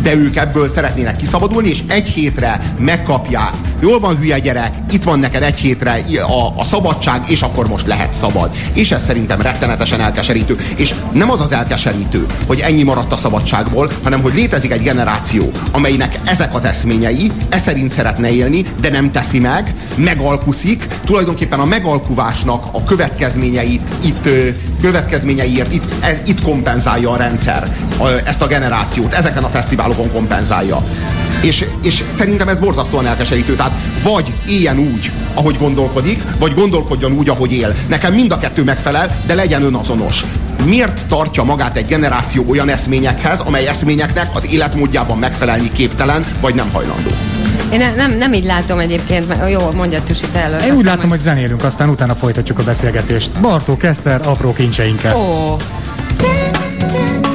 de ők ebből szeretnének kiszabadulni, és egy hétre megkapják. Jól van, hülye gyerek, itt van neked egy hétre a, a szabadság, és akkor most lehet szabad. És ez szerintem rettenetesen elkeserítő. És nem az az elkeserítő, hogy ennyi maradt a szabadságból, hanem hogy létezik egy generáció, amelynek ezek az eszményei, e szerint szeretne élni, de nem teszi meg, megalkuszik, tulajdonképpen a megalkuvásnak a következményeit itt, következményeiért itt, e, itt kompenzálja a rendszer ezt a generációt, ezeken a fesztiválokon kompenzálja. És, és szerintem ez borzasztóan elkeserítő. Tehát vagy éljen úgy, ahogy gondolkodik, vagy gondolkodjon úgy, ahogy él. Nekem mind a kettő megfelel, de legyen önazonos. Miért tartja magát egy generáció olyan eszményekhez, amely eszményeknek az életmódjában megfelelni képtelen, vagy nem hajlandó? Én ne, nem, nem így látom egyébként, mert jó, mondja Tüsi, te előtt. Én úgy látom, hogy zenélünk, aztán utána folytatjuk a beszélgetést. Bartó Keszter, apró kincseinkkel. Ó. Úgy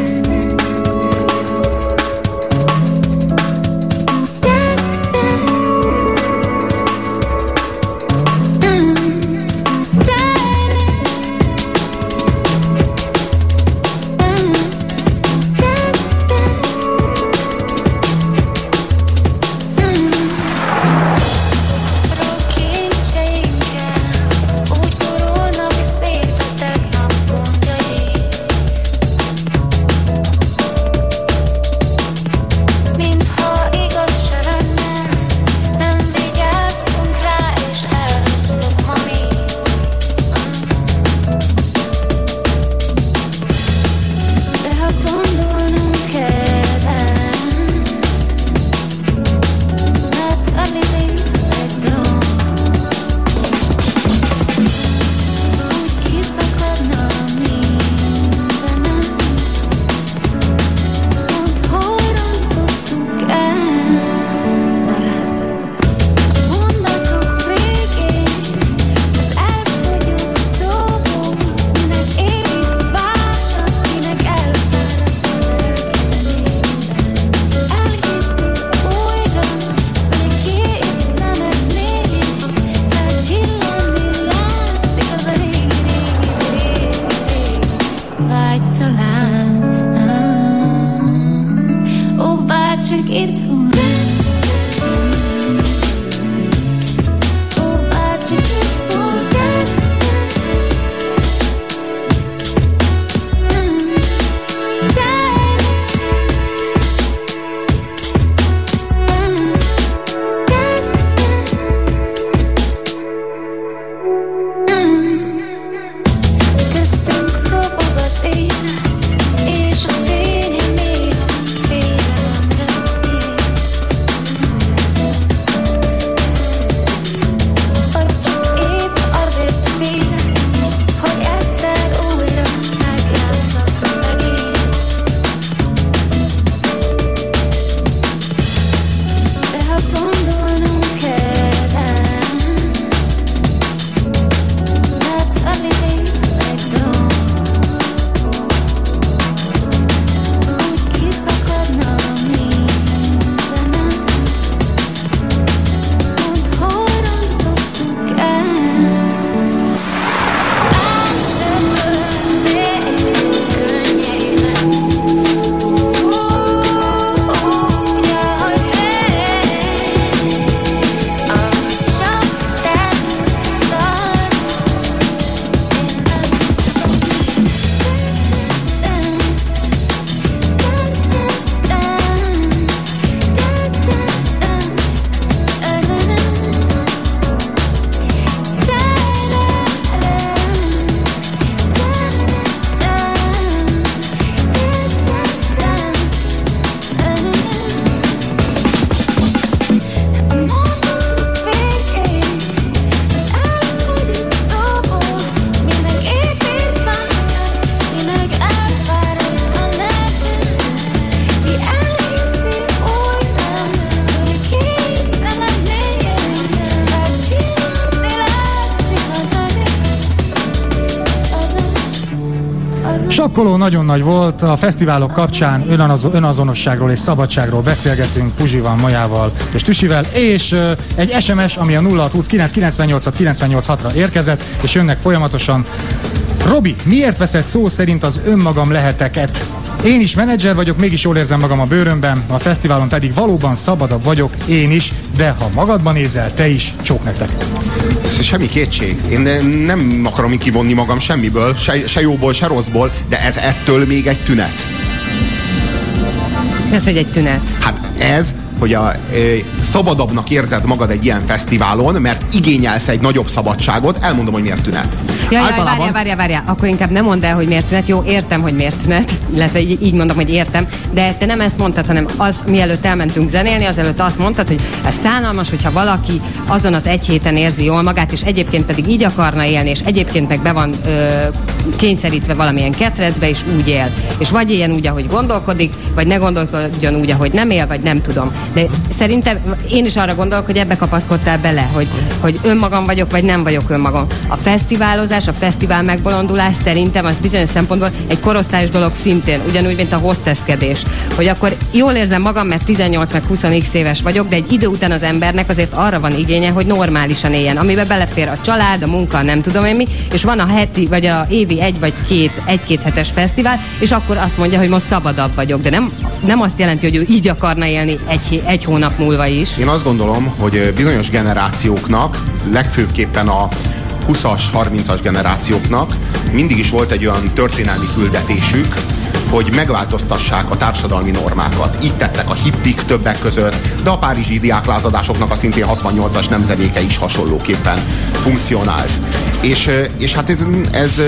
nagyon nagy volt, a fesztiválok kapcsán önaz, önazonosságról és szabadságról beszélgetünk Puzsival, Majával és Tüsivel, és ö, egy SMS, ami a 0620 998 986-ra érkezett, és jönnek folyamatosan. Robi, miért veszed szó szerint az önmagam leheteket? Én is menedzser vagyok, mégis jól érzem magam a bőrömben, a fesztiválon pedig valóban szabadabb vagyok, én is, de ha magadban nézel, te is, csók nektek. Ez semmi kétség. Én nem akarom kivonni magam semmiből, se, se jóból, se rosszból, de ez ettől még egy tünet. Ez, hogy egy tünet. Hát ez, hogy a, ö, szabadabbnak érzed magad egy ilyen fesztiválon, mert igényelsz egy nagyobb szabadságot, elmondom, hogy miért tünet. Ja, ja, várjál, várjál, várjál, akkor inkább nem mondd el, hogy miért tünet. Jó, értem, hogy miért tünet, illetve így, így mondom, hogy értem, de te nem ezt mondtad, hanem az, mielőtt elmentünk zenélni, azelőtt azt mondtad, hogy ez szánalmas, hogyha valaki azon az egy héten érzi jól magát, és egyébként pedig így akarna élni, és egyébként meg be van ö, kényszerítve valamilyen ketrecbe, és úgy él. És vagy éljen úgy, ahogy gondolkodik, vagy ne gondolkodjon úgy, ahogy nem él, vagy nem tudom. De szerintem én is arra gondolok, hogy ebbe kapaszkodtál bele, hogy, hogy önmagam vagyok, vagy nem vagyok önmagam. A fesztiválozás, a fesztivál megbolondulás szerintem az bizonyos szempontból egy korosztályos dolog szintén, ugyanúgy, mint a hosteszkedés. Hogy akkor jól érzem magam, mert 18 meg 20 x éves vagyok, de egy idő után az embernek azért arra van igénye, hogy normálisan éljen, amiben belefér a család, a munka, nem tudom én mi, és van a heti, vagy a évi egy vagy két, egy-két hetes fesztivál, és akkor azt mondja, hogy most szabadabb vagyok, de nem, nem azt jelenti, hogy ő így akarna élni egy, egy hónap múlva is. Én azt gondolom, hogy bizonyos generációknak, legfőképpen a 20-as, 30-as generációknak mindig is volt egy olyan történelmi küldetésük, hogy megváltoztassák a társadalmi normákat. Így tettek a hippik többek között, de a párizsi diáklázadásoknak a szintén 68-as nemzedéke is hasonlóképpen funkcionált. És, és hát ez, ez,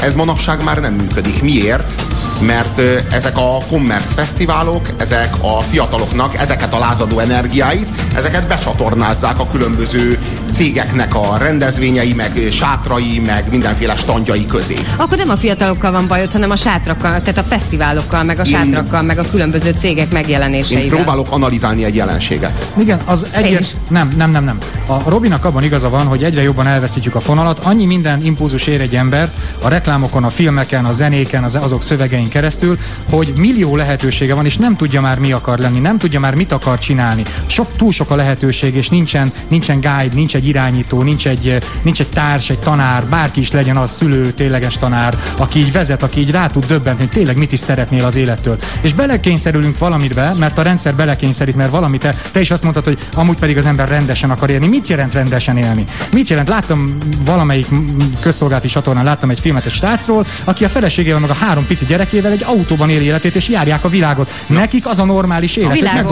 ez manapság már nem működik. Miért? Mert ezek a commerce fesztiválok, ezek a fiataloknak ezeket a lázadó energiáit, ezeket becsatornázzák a különböző cégeknek a rendezvényei, meg sátrai, meg mindenféle standjai közé. Akkor nem a fiatalokkal van bajod, hanem a sátrakkal, tehát a fesztiválokkal, meg a Én- sátrakkal, meg a különböző cégek Én megjelenéseivel. próbálok analizálni egy jelenséget. Igen, az Én egyre... is. Nem, nem, nem, nem. A Robinak abban igaza van, hogy egyre jobban elveszítjük a fonalat. Annyi minden impulzus ér egy embert a reklámokon, a filmeken, a zenéken, az, azok szövegein keresztül, hogy millió lehetősége van, és nem tudja már mi akar lenni, nem tudja már mit akar csinálni. Sok, túl sok a lehetőség, és nincsen, nincsen guide, nincs egy irányító, nincs egy, nincs egy társ, egy tanár, bárki is legyen az szülő, tényleges tanár, aki így vezet, aki így rá tud döbbentni, hogy tényleg mit is szeretnél az élettől. És belekényszerülünk valamibe, mert a rendszer belekényszerít, mert valamit te, te is azt mondtad, hogy amúgy pedig az ember rendesen akar élni. Mit jelent rendesen élni? Mit jelent? Láttam valamelyik közszolgálati csatornán láttam egy filmet egy srácról, aki a feleségével meg a három pici gyerekével egy autóban éli életét, és járják a világot. Nekik az a normális élet. ők meg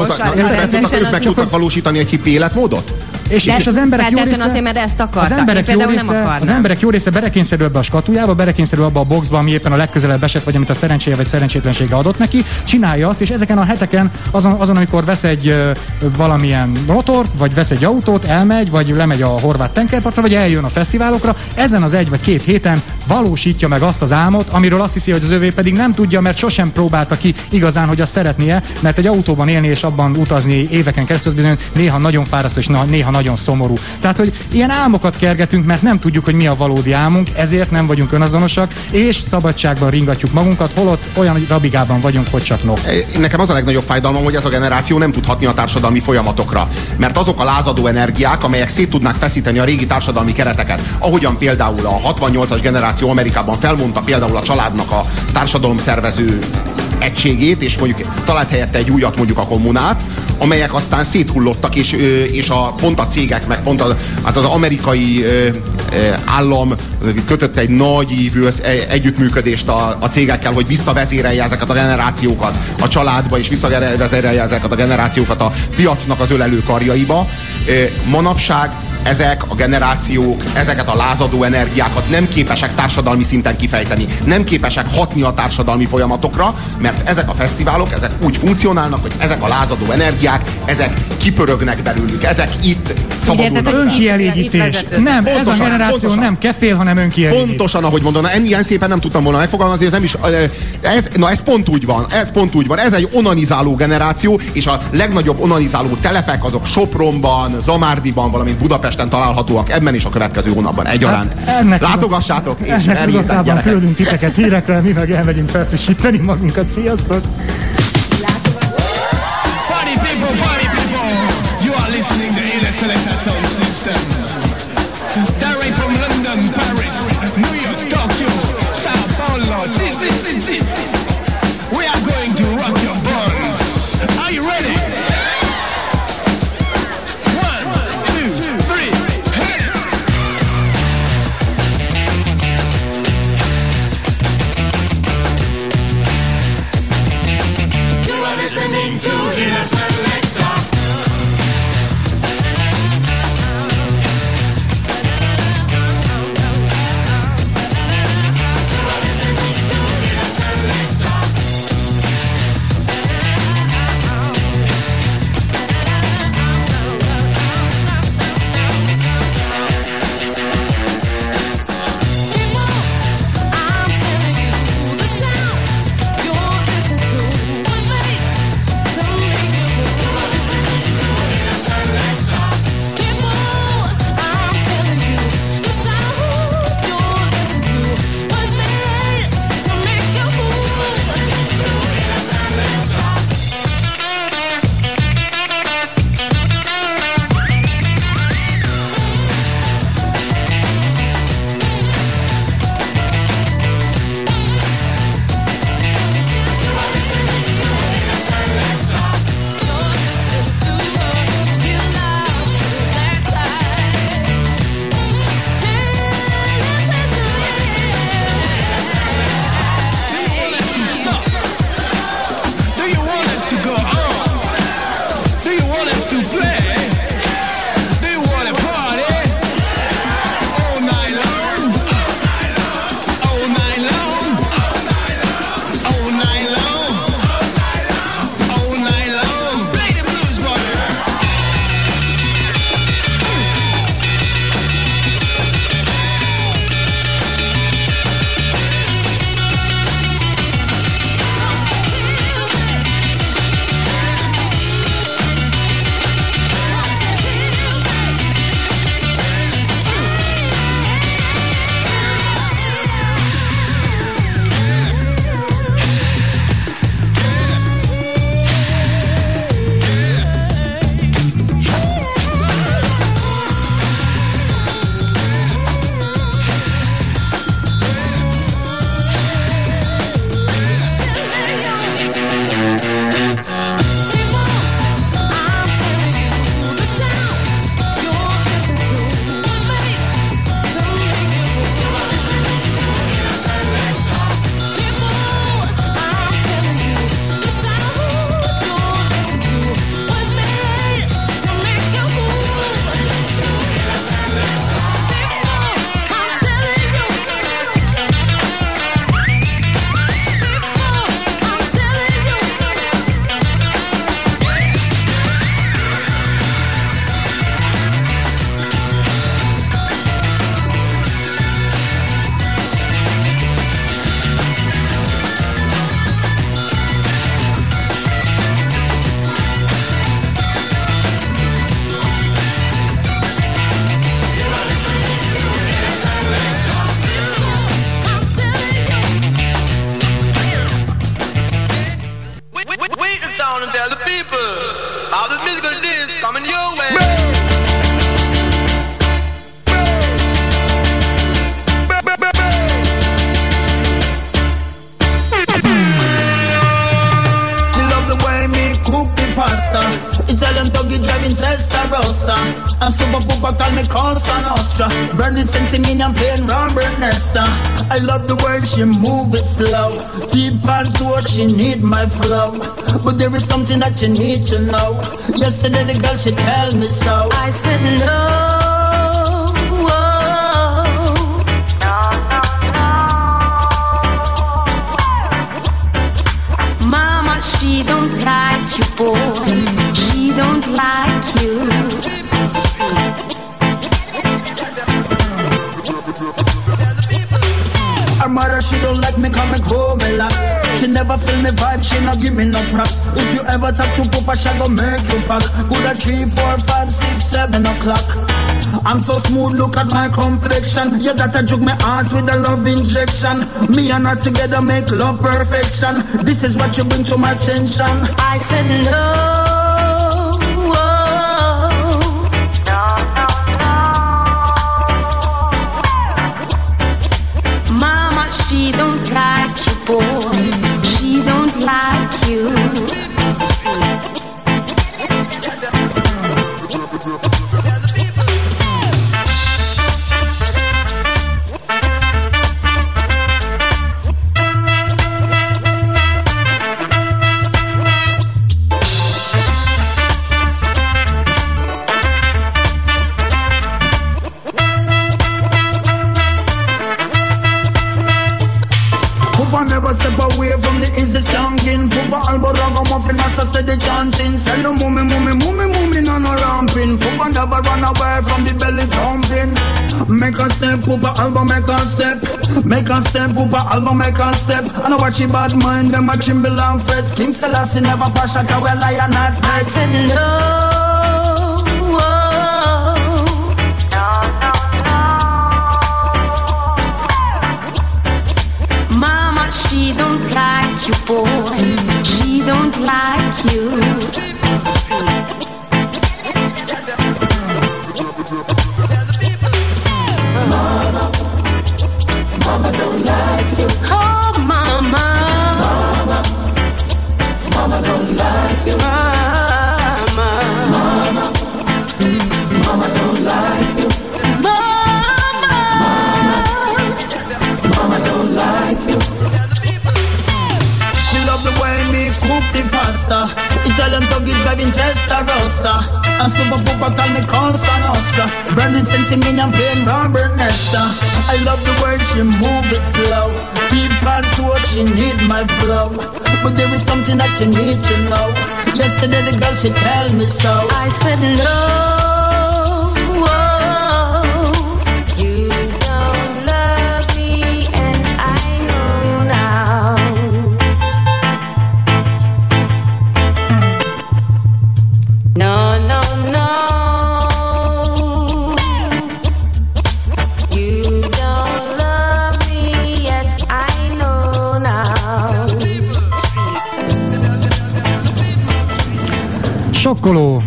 az- tudtak valósítani egy hippi életmódot? És, és az emberek jó része, azért, mert ezt akartak. az emberek, jó része, az emberek jó része berekényszerül ebbe a skatujába, berekényszerül abba a boxba, ami éppen a legközelebb esett, vagy amit a szerencséje vagy szerencsétlensége adott neki, csinálja azt, és ezeken a heteken, azon, azon amikor vesz egy ö, valamilyen motort, vagy vesz egy autót, elmegy, vagy lemegy a horvát tengerpartra, vagy eljön a fesztiválokra, ezen az egy vagy két héten valósítja meg azt az álmot, amiről azt hiszi, hogy az övé pedig nem tudja, mert sosem próbálta ki igazán, hogy azt szeretnie, mert egy autóban élni és abban utazni éveken keresztül bizony néha nagyon fárasztó és néha nagyon szomorú. Tehát, hogy ilyen álmokat kergetünk, mert nem tudjuk, hogy mi a valódi álmunk, ezért nem vagyunk önazonosak, és szabadságban ringatjuk magunkat, holott olyan rabigában vagyunk, hogy csak no. Nekem az a legnagyobb fájdalmam, hogy ez a generáció nem tud hatni a társadalmi folyamatokra. Mert azok a lázadó energiák, amelyek szét tudnák feszíteni a régi társadalmi kereteket, ahogyan például a 68-as generáció Amerikában felmondta például a családnak a társadalomszervező egységét, és mondjuk talált helyette egy újat, mondjuk a kommunát, amelyek aztán széthullottak, és, és a, pont a cégek, meg pont a, hát az amerikai állam kötött egy nagy ívű e- együttműködést a, a cégekkel, hogy visszavezérelje ezeket a generációkat a családba, és visszavezérelje ezeket a generációkat a piacnak az ölelő karjaiba. Manapság ezek a generációk, ezeket a lázadó energiákat nem képesek társadalmi szinten kifejteni, nem képesek hatni a társadalmi folyamatokra, mert ezek a fesztiválok, ezek úgy funkcionálnak, hogy ezek a lázadó energiák, ezek kipörögnek belőlük, ezek itt szabadulnak. Önkielégítés. Nem, ez a Pontosan, generáció pontosan. nem kefél, hanem önkielégítés. Pontosan, ahogy mondom, enni ilyen szépen nem tudtam volna megfogalmazni, nem is, ez, na ez pont úgy van, ez pont úgy van, ez egy onanizáló generáció, és a legnagyobb onanizáló telepek azok Sopronban, Zamárdiban, valamint Budapesten találhatóak ebben is a következő hónapban egyaránt. Hát Látogassátok ennek és erjétek küldünk titeket hírekre, mi meg elmegyünk felfrissíteni magunkat. Sziasztok! Party people, party people! You are listening to Éles Selektát that you need to know. Yesterday the girl she tell me so. I said no. I go make you pack. Good at three, four, five, six, seven o'clock. I'm so smooth, look at my complexion. You gotta juke my heart with a love injection. Me and her together make love perfection. This is what you bring to my attention. I said no. She bad mind, the Machi belong Fred King Selassie never pass a I am not. I said no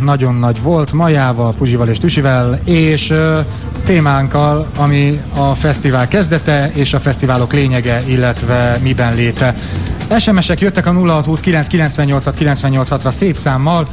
nagyon nagy volt Majával, Puzsival és Tüsivel, és ö, témánkkal, ami a fesztivál kezdete és a fesztiválok lényege, illetve miben léte. SMS-ek jöttek a 0620 998 98 ra szép számmal.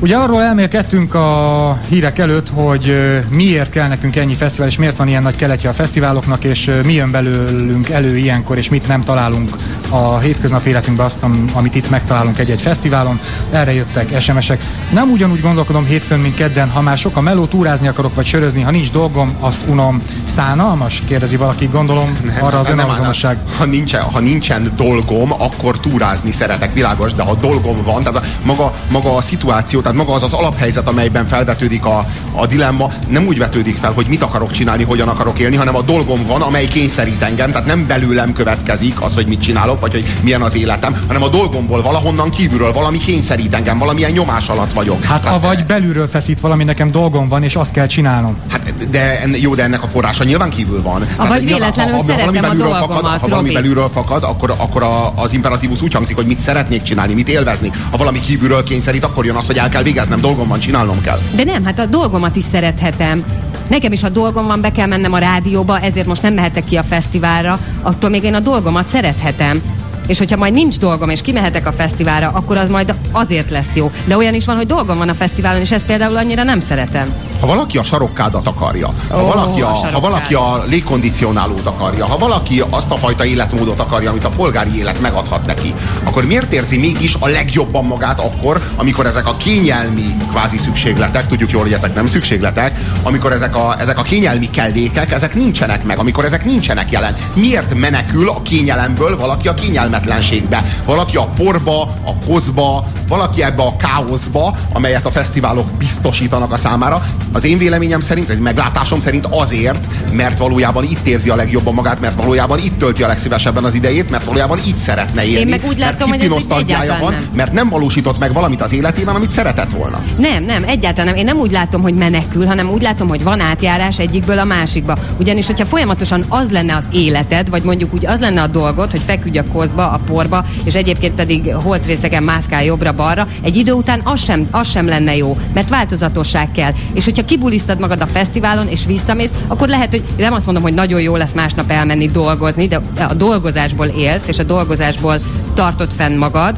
Ugye arról elmélkedtünk a hírek előtt, hogy miért kell nekünk ennyi fesztivál, és miért van ilyen nagy keletje a fesztiváloknak, és mi jön belőlünk elő ilyenkor, és mit nem találunk a hétköznapi életünkben azt, am- amit itt megtalálunk egy-egy fesztiválon. Erre jöttek SMS-ek. Nem ugyanúgy gondolkodom hétfőn, mint kedden, ha már sok a meló, túrázni akarok, vagy sörözni, ha nincs dolgom, azt unom. Szánalmas? Kérdezi valaki, gondolom, arra az nem, nem, önazonosság. Ha nincsen, ha nincsen dolgom, akkor túrázni szeretek, világos, de ha dolgom van, tehát maga, maga a szituáció, tehát maga az az alaphelyzet, amelyben felvetődik a, a dilemma, nem úgy vetődik fel, hogy mit akarok csinálni, hogyan akarok élni, hanem a dolgom van, amely kényszerít engem, tehát nem belőlem következik az, hogy mit csinálok, vagy hogy milyen az életem, hanem a dolgomból valahonnan kívülről valami kényszerít engem, valamilyen nyomás alatt vagyok. Hát, avagy belülről feszít valami, nekem dolgom van, és azt kell csinálnom. Hát, de en, jó, de ennek a forrása nyilván kívül van. Avagy nyilván, véletlenül valami szeretem a belülről dolgomat, fakad, ha valami Robi. belülről fakad, akkor, akkor a, az imperatívus úgy hangzik, hogy mit szeretnék csinálni, mit élvezni. Ha valami kívülről kényszerít, akkor jön az, hogy el kell végeznem, dolgom van, csinálnom kell. De nem, hát a dolgomat is szerethetem. Nekem is a dolgom van, be kell mennem a rádióba, ezért most nem mehetek ki a fesztiválra, attól még én a dolgomat szerethetem. És hogyha majd nincs dolgom, és kimehetek a fesztiválra, akkor az majd azért lesz jó. De olyan is van, hogy dolgom van a fesztiválon, és ezt például annyira nem szeretem. Ha valaki a sarokkádat akarja, ha, valaki, a, a ha valaki a légkondicionálót akarja, ha valaki azt a fajta életmódot akarja, amit a polgári élet megadhat neki, akkor miért érzi mégis a legjobban magát akkor, amikor ezek a kényelmi kvázi szükségletek, tudjuk jól, hogy ezek nem szükségletek, amikor ezek a, ezek a kényelmi kellékek, ezek nincsenek meg, amikor ezek nincsenek jelen. Miért menekül a kényelemből valaki a kényelmetlenségbe? Valaki a porba, a kozba, valaki ebbe a káoszba, amelyet a fesztiválok biztosítanak a számára. Az én véleményem szerint, egy meglátásom szerint azért, mert valójában itt érzi a legjobban magát, mert valójában itt tölti a legszívesebben az idejét, mert valójában itt szeretne élni. Én meg úgy látom, mert hogy ez van, nem. mert nem valósított meg valamit az életében, amit szeretett volna. Nem, nem, egyáltalán nem. Én nem úgy látom, hogy menekül, hanem úgy látom, hogy van átjárás egyikből a másikba. Ugyanis, hogyha folyamatosan az lenne az életed, vagy mondjuk úgy az lenne a dolgod, hogy feküdj a kozba, a porba, és egyébként pedig holtrészeken mászkál jobbra-balra, egy idő után az sem, az sem lenne jó, mert változatosság kell. És hogyha kibulisztad magad a fesztiválon, és visszamész, akkor lehet, hogy nem azt mondom, hogy nagyon jó lesz másnap elmenni dolgozni, de a dolgozásból élsz, és a dolgozásból tartod fenn magad,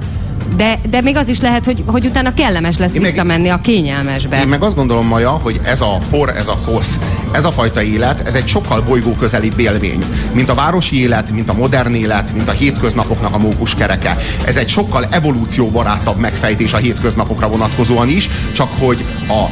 de, de még az is lehet, hogy, hogy utána kellemes lesz Én meg- visszamenni a kényelmesbe. Én meg azt gondolom, Maja, hogy ez a por, ez a kosz, ez a fajta élet, ez egy sokkal bolygó közelibb élmény, mint a városi élet, mint a modern élet, mint a hétköznapoknak a mókus kereke. Ez egy sokkal evolúcióbarátabb megfejtés a hétköznapokra vonatkozóan is, csak hogy a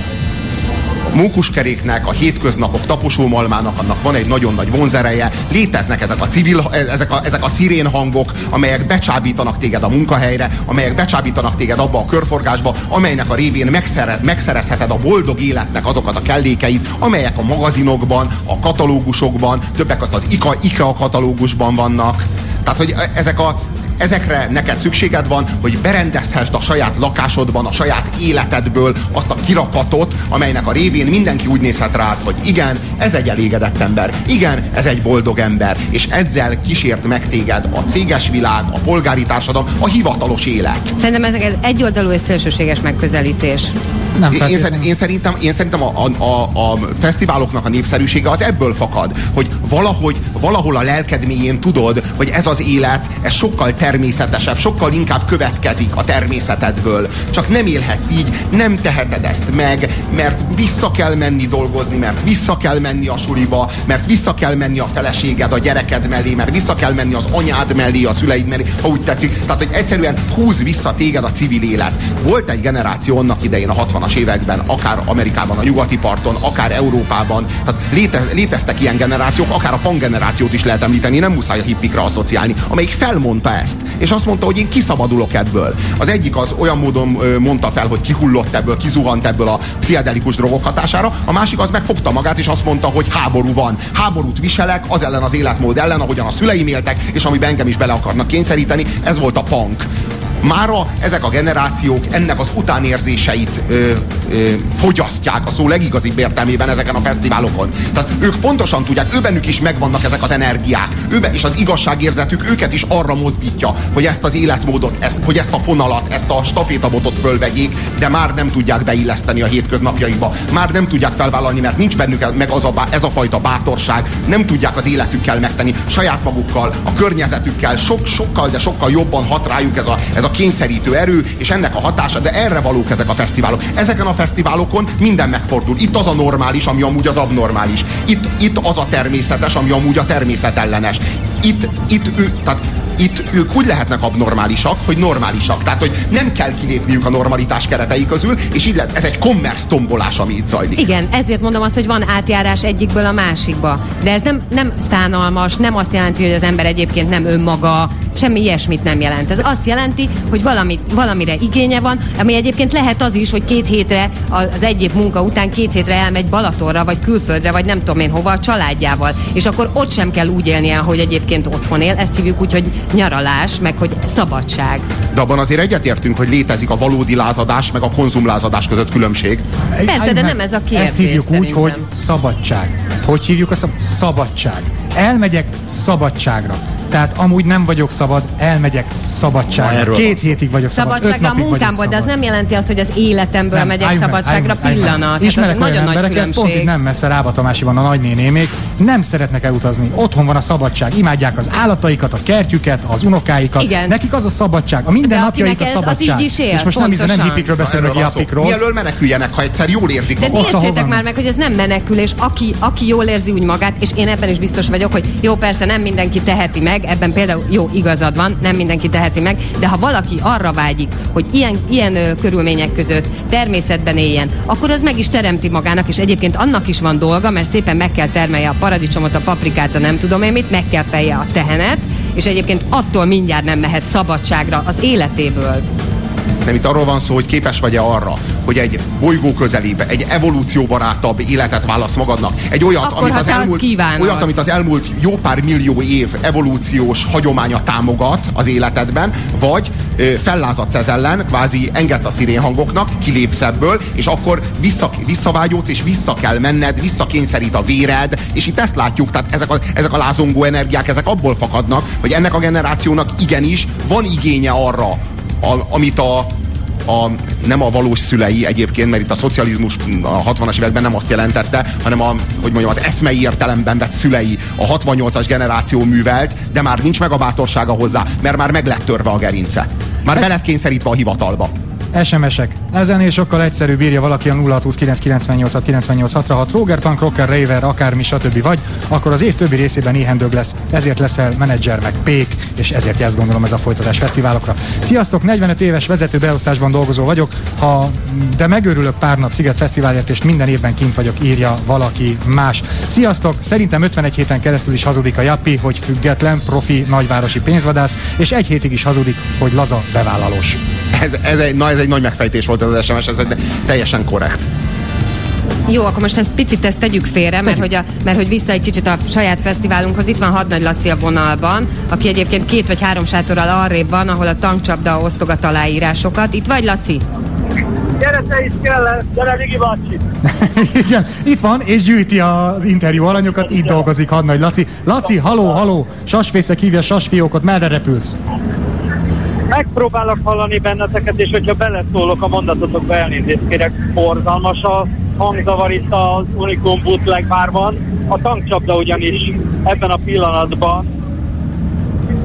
mókuskeréknek, a hétköznapok taposómalmának, annak van egy nagyon nagy vonzereje, léteznek ezek a civil, ezek a, ezek a szirén hangok, amelyek becsábítanak téged a munkahelyre, amelyek becsábítanak téged abba a körforgásba, amelynek a révén megszere, megszerezheted a boldog életnek azokat a kellékeit, amelyek a magazinokban, a katalógusokban, többek azt az IKEA, IKEA katalógusban vannak. Tehát, hogy ezek a, ezekre neked szükséged van, hogy berendezhessd a saját lakásodban, a saját életedből azt a kirakatot, amelynek a révén mindenki úgy nézhet rád, hogy igen, ez egy elégedett ember, igen, ez egy boldog ember, és ezzel kísért meg téged a céges világ, a polgári társadalom, a hivatalos élet. Szerintem ez egy egyoldalú és szélsőséges megközelítés. Nem Én, én, feltétlenül. szerint- én szerintem, én szerintem a, a, a, a fesztiváloknak a népszerűsége az ebből fakad, hogy valahogy, valahol a lelked mélyén tudod, hogy ez az élet, ez sokkal természetesebb, sokkal inkább következik a természetedből. Csak nem élhetsz így, nem teheted ezt meg, mert vissza kell menni dolgozni, mert vissza kell menni a suliba, mert vissza kell menni a feleséged, a gyereked mellé, mert vissza kell menni az anyád mellé, a szüleid mellé, ha úgy tetszik. Tehát, hogy egyszerűen húz vissza téged a civil élet. Volt egy generáció annak idején a 60-as években, akár Amerikában, a nyugati parton, akár Európában. Tehát léte, léteztek ilyen generációk, akár a pangenerációt is lehet említeni, nem muszáj a hippikra asszociálni, amelyik felmondta ezt, és azt mondta, hogy én kiszabadulok ebből. Az egyik az olyan módon mondta fel, hogy kihullott ebből, kizuhant ebből a pszichedelikus drogok hatására, a másik az megfogta magát, és azt mondta, hogy háború van. Háborút viselek az ellen az életmód ellen, ahogyan a szüleim éltek, és amiben engem is bele akarnak kényszeríteni, ez volt a punk. Mára ezek a generációk ennek az utánérzéseit ö, ö, fogyasztják a szó legigazibb értelmében ezeken a fesztiválokon. Tehát ők pontosan tudják, őbenük is megvannak ezek az energiák, őben, és az igazságérzetük őket is arra mozdítja, hogy ezt az életmódot, ezt, hogy ezt a fonalat, ezt a stafétabotot fölvegyék, de már nem tudják beilleszteni a hétköznapjaikba. Már nem tudják felvállalni, mert nincs bennük meg az a, ez a fajta bátorság, nem tudják az életükkel megtenni, saját magukkal, a környezetükkel, sok, sokkal, de sokkal jobban hat rájuk ez a, ez a kényszerítő erő, és ennek a hatása, de erre valók ezek a fesztiválok. Ezeken a fesztiválokon minden megfordul. Itt az a normális, ami amúgy az abnormális. Itt, itt az a természetes, ami amúgy a természetellenes. Itt, itt, ő, tehát itt ők úgy lehetnek abnormálisak, hogy normálisak. Tehát, hogy nem kell kilépniük a normalitás keretei közül, és így lehet, ez egy commerce tombolás, ami itt zajlik. Igen, ezért mondom azt, hogy van átjárás egyikből a másikba. De ez nem, nem szánalmas, nem azt jelenti, hogy az ember egyébként nem önmaga, semmi ilyesmit nem jelent. Ez azt jelenti, hogy valamit, valamire igénye van, ami egyébként lehet az is, hogy két hétre, az egy év munka után két hétre elmegy Balatonra, vagy külföldre, vagy nem tudom én hova a családjával. És akkor ott sem kell úgy élnie, hogy egyébként otthon él. Ezt hívjuk úgy, hogy nyaralás, meg hogy szabadság. De abban azért egyetértünk, hogy létezik a valódi lázadás, meg a konzumlázadás között különbség. Persze, de nem ez a kérdés, Ezt hívjuk úgy, szerintem. hogy szabadság. Hogy hívjuk a szab- szabadság? Elmegyek szabadságra. Tehát amúgy nem vagyok szabad, elmegyek szabadságra. Két hétig vagyok szabad, Szabadságra a munkámból, de az nem jelenti azt, hogy az életemből Nem, megyek álljunk szabadságra álljunk meg, álljunk meg. pillanat. Hát Ismerek olyan nagyon nagy embereket, pont különbség. itt nem messze Rába Tamási van a nagynénémék, nem szeretnek elutazni. Otthon van a szabadság, imádják az állataikat, a kertjüket, az unokáikat. Igen. Nekik az a szabadság, a mindennapjaik a ez- az szabadság. így is él, És most nem, hiszem, nem pontosan. hippikről beszélünk, szó. jappikról. Mielől meneküljenek, ha egyszer jól érzik De értsétek már meg, hogy ez nem menekülés. Aki, aki jól érzi úgy magát, és én ebben is biztos vagyok, hogy jó, persze nem mindenki teheti meg, ebben például jó, igazad van, nem mindenki teheti meg, de ha valaki arra vágyik, hogy ilyen, ilyen ö, körülmények között természetben éljen, akkor az meg is teremti magának, és egyébként annak is van dolga, mert szépen meg kell termelje a paradicsomot, a paprikát, a nem tudom én mit, meg kell fejje a tehenet, és egyébként attól mindjárt nem mehet szabadságra az életéből. Hanem itt arról van szó, hogy képes vagy-e arra, hogy egy bolygó közelébe, egy evolúcióbarátabb életet válasz magadnak. Egy olyat, Akkor, amit az, elmúlt, kívánod. olyat, amit az elmúlt jó pár millió év evolúciós hagyománya támogat az életedben, vagy ö, fellázadsz ez ellen, kvázi engedsz a szirénhangoknak, kilépsz ebből, és akkor vissza, visszavágyódsz, és vissza kell menned, visszakényszerít a véred, és itt ezt látjuk, tehát ezek a, ezek a lázongó energiák, ezek abból fakadnak, hogy ennek a generációnak igenis van igénye arra, a, amit a, a, nem a valós szülei egyébként, mert itt a szocializmus a 60-as években nem azt jelentette, hanem a, hogy mondjam, az eszmei értelemben vett szülei a 68-as generáció művelt, de már nincs meg a bátorsága hozzá, mert már meg lett törve a gerince. Már be lett kényszerítve a hivatalba. SMS-ek. Ezen és sokkal egyszerűbb írja valaki a 062998 98 ha Roger Tank, Rocker, Raver, akármi, stb. vagy, akkor az év többi részében éhendőbb lesz, ezért leszel menedzser meg pék, és ezért ezt gondolom ez a folytatás fesztiválokra. Sziasztok, 45 éves vezető beosztásban dolgozó vagyok, ha, de megőrülök pár nap Sziget Fesztiválért, és minden évben kint vagyok, írja valaki más. Sziasztok, szerintem 51 héten keresztül is hazudik a Jappi, hogy független, profi, nagyvárosi pénzvadász, és egy hétig is hazudik, hogy laza bevállalós. Ez, ez, egy, na, ez egy nagy megfejtés volt ez az SMS, ez egy teljesen korrekt. Jó, akkor most ezt picit ezt tegyük félre, mert hogy, a, mert hogy vissza egy kicsit a saját fesztiválunkhoz. Itt van Hadnagy Laci a vonalban, aki egyébként két vagy három sátorral arrébb van, ahol a tankcsapda osztogat aláírásokat. Itt vagy, Laci? Gyere te is kell, gyere Vigi bácsi! Igen, itt van, és gyűjti az interjú alanyokat, itt dolgozik Hadnagy Laci. Laci, haló, haló, sasfészek hívja sasfiókot, merre repülsz? Megpróbálok hallani benneteket, és hogyha beleszólok a mondatotokba, elnézést kérek, borzalmas a hangzavar itt az Unicum bootleg bárban. A tankcsapda ugyanis ebben a pillanatban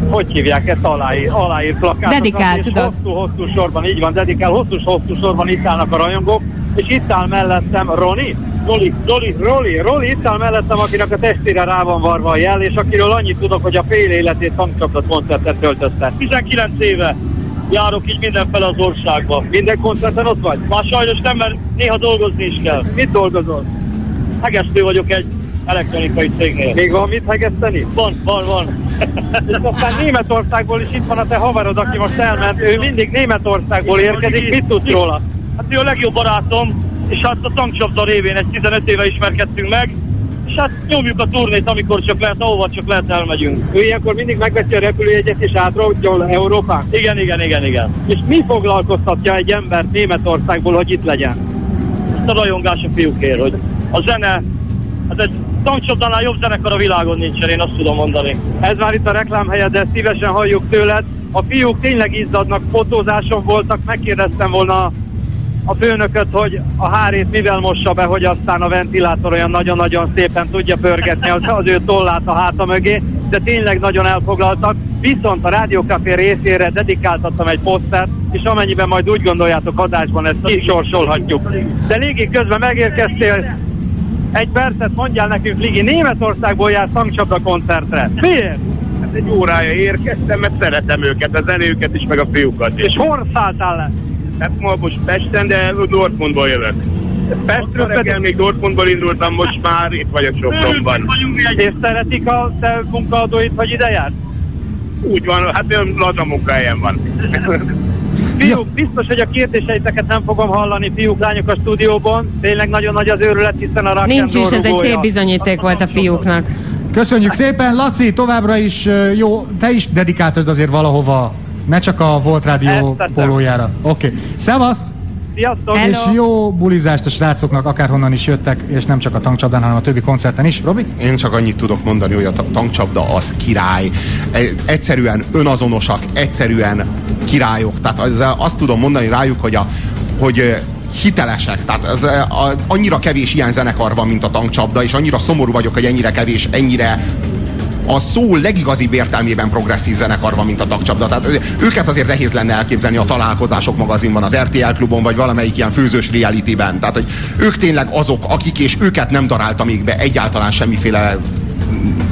hogy hívják ezt aláír, aláír plakátokat. Dedikál, és tudod. Hosszú-hosszú sorban, így van, dedikál, hosszú-hosszú sorban itt állnak a rajongók, és itt áll mellettem Roni, Roli, Roli, Roli, Roli itt áll mellettem, akinek a testére rá van varva a jel, és akiről annyit tudok, hogy a fél életét tankcsapda koncertet töltötte. 19 éve járok így mindenfele az országba. Minden koncerten ott vagy? Már sajnos nem, mert néha dolgozni is kell. Mit dolgozol? Hegesztő vagyok egy elektronikai cégnél. Még van mit hegeszteni? Van, van, van. És aztán Németországból is itt van a te haverod, aki most elment. Ő mindig Németországból érkezik. Mit tudsz róla? Hát ő a legjobb barátom, és hát a tankcsapda révén egy 15 éve ismerkedtünk meg, és hát nyomjuk a turnét, amikor csak lehet, ahova csak lehet elmegyünk. Ő ilyenkor mindig megveszi a repülőjegyet és átról Európán? Igen, igen, igen, igen. És mi foglalkoztatja egy embert Németországból, hogy itt legyen? Ezt a rajongás a fiúkért, hogy a zene, hát egy tankcsapdánál jobb zenekar a világon nincsen, én azt tudom mondani. Ez már itt a reklámhelye, de szívesen halljuk tőled. A fiúk tényleg izzadnak, fotózáson voltak, megkérdeztem volna a főnököt, hogy a hárét mivel mossa be, hogy aztán a ventilátor olyan nagyon-nagyon szépen tudja pörgetni az, az ő tollát a háta mögé, de tényleg nagyon elfoglaltak. Viszont a Rádiókafé részére dedikáltattam egy posztert, és amennyiben majd úgy gondoljátok adásban, ezt kisorsolhatjuk. De Ligi, közben megérkeztél, egy percet mondjál nekünk, Ligi, Németországból jársz hangcsapda koncertre. Miért? Hát egy órája érkeztem, mert szeretem őket, a zenőket is, meg a fiúkat is. És hol szálltál le? Hát ma most Pesten, de Dortmundból jövök. Pestről pedig még Dortmundból indultam, most már itt vagyok Sopronban. És szeretik a te munkaadóit, hogy ide jársz? Úgy van, hát olyan laza munkahelyen van. Fiúk, biztos, hogy a kérdéseiteket nem fogom hallani, fiúk, lányok a stúdióban. Tényleg nagyon nagy az őrület, hiszen a Nincs is, ez egy szép bizonyíték volt a fiúknak. Köszönjük szépen, Laci, továbbra is jó, te is dedikáltasd azért valahova, ne csak a Volt Rádió Ezt pólójára. Oké, okay. szevasz! Sziasztok! És jó bulizást a srácoknak, akárhonnan is jöttek, és nem csak a tankcsapdán, hanem a többi koncerten is. Robi? Én csak annyit tudok mondani, hogy a ta- tankcsapda az király. E- Egyszerűen önazonosak, egyszerűen királyok. Tehát az, azt tudom mondani rájuk, hogy, a, hogy hitelesek. Tehát az, ö, a, annyira kevés ilyen zenekar van, mint a tankcsapda, és annyira szomorú vagyok, hogy ennyire kevés, ennyire a szó legigazibb értelmében progresszív zenekar van, mint a tankcsapda. Tehát őket azért nehéz lenne elképzelni a találkozások magazinban, az RTL klubon, vagy valamelyik ilyen főzős realityben. Tehát, hogy ők tényleg azok, akik, és őket nem darálta még be egyáltalán semmiféle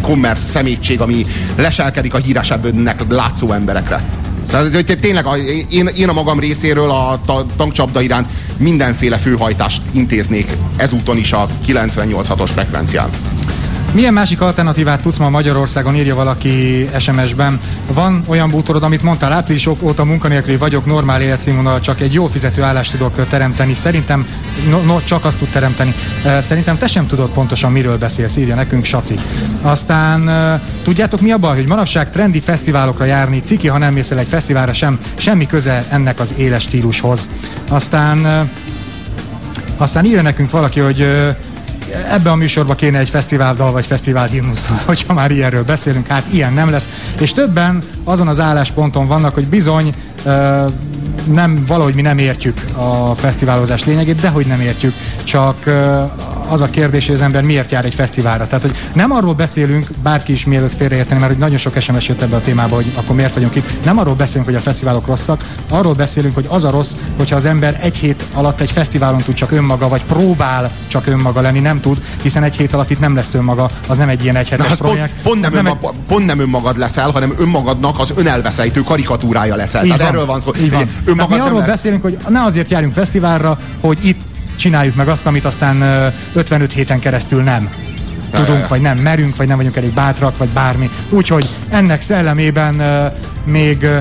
kommersz szemétség, ami leselkedik a híresebbnek látszó emberekre. Tehát hogy tényleg én, én a magam részéről a ta- tankcsapda iránt mindenféle főhajtást intéznék ezúton is a 98-6-os frekvencián. Milyen másik alternatívát tudsz ma Magyarországon, írja valaki SMS-ben. Van olyan bútorod, amit mondtál, április óta munkanélküli vagyok, normál életszínvonal, csak egy jó fizető állást tudok teremteni. Szerintem, no, no, csak azt tud teremteni. Szerintem te sem tudod pontosan, miről beszélsz, írja nekünk Saci. Aztán tudjátok mi a baj, hogy manapság trendi fesztiválokra járni, ciki, ha nem mész el egy fesztiválra sem, semmi köze ennek az éles stílushoz. Aztán aztán írja nekünk valaki, hogy ebbe a műsorba kéne egy fesztiváldal vagy fesztivál himnusz, hogyha már ilyenről beszélünk, hát ilyen nem lesz. És többen azon az állásponton vannak, hogy bizony nem, valahogy mi nem értjük a fesztiválozás lényegét, de hogy nem értjük, csak az a kérdés, hogy az ember miért jár egy fesztiválra. Tehát, hogy nem arról beszélünk, bárki is mielőtt félreérteni, mert hogy nagyon sok SMS jött ebbe a témába, hogy akkor miért vagyunk itt. Nem arról beszélünk, hogy a fesztiválok rosszak, arról beszélünk, hogy az a rossz, hogyha az ember egy hét alatt egy fesztiválon tud csak önmaga, vagy próbál csak önmaga lenni, nem tud, hiszen egy hét alatt itt nem lesz önmaga, az nem egy ilyen egyhetes az pont, projekt. pont, nem nem egy- önmag, pont nem önmagad leszel, hanem önmagadnak az önelveszejtő karikatúrája leszel. Így Tehát van. erről van szó. Így van. Önmagad mi nem arról lehet- beszélünk, hogy ne azért járjunk fesztiválra, hogy itt csináljuk meg azt, amit aztán ö, 55 héten keresztül nem tudunk, vagy nem merünk, vagy nem vagyunk elég bátrak, vagy bármi. Úgyhogy ennek szellemében még ö,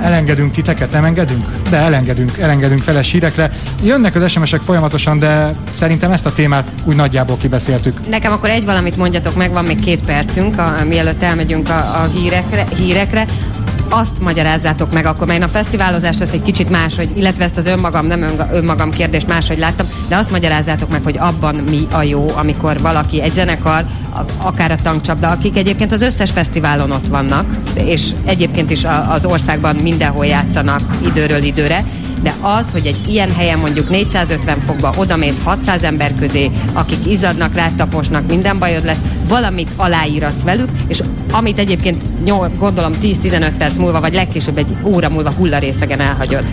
elengedünk titeket, nem engedünk? De elengedünk, elengedünk feles hírekre. Jönnek az SMS-ek folyamatosan, de szerintem ezt a témát úgy nagyjából kibeszéltük. Nekem akkor egy valamit mondjatok meg, van még két percünk, a, mielőtt elmegyünk a, a hírekre, hírekre. Azt magyarázzátok meg akkor, mert én a fesztiválozást ezt egy kicsit máshogy, illetve ezt az önmagam, nem ön, önmagam kérdést máshogy láttam, de azt magyarázzátok meg, hogy abban mi a jó, amikor valaki, egy zenekar, akár a tankcsapda, akik egyébként az összes fesztiválon ott vannak, és egyébként is az országban mindenhol játszanak időről időre, de az, hogy egy ilyen helyen mondjuk 450 fokba odamész 600 ember közé, akik izzadnak, rátaposnak, minden bajod lesz, valamit aláíratsz velük, és amit egyébként nyol, gondolom 10-15 perc múlva, vagy legkésőbb egy óra múlva hullarészegen elhagyod.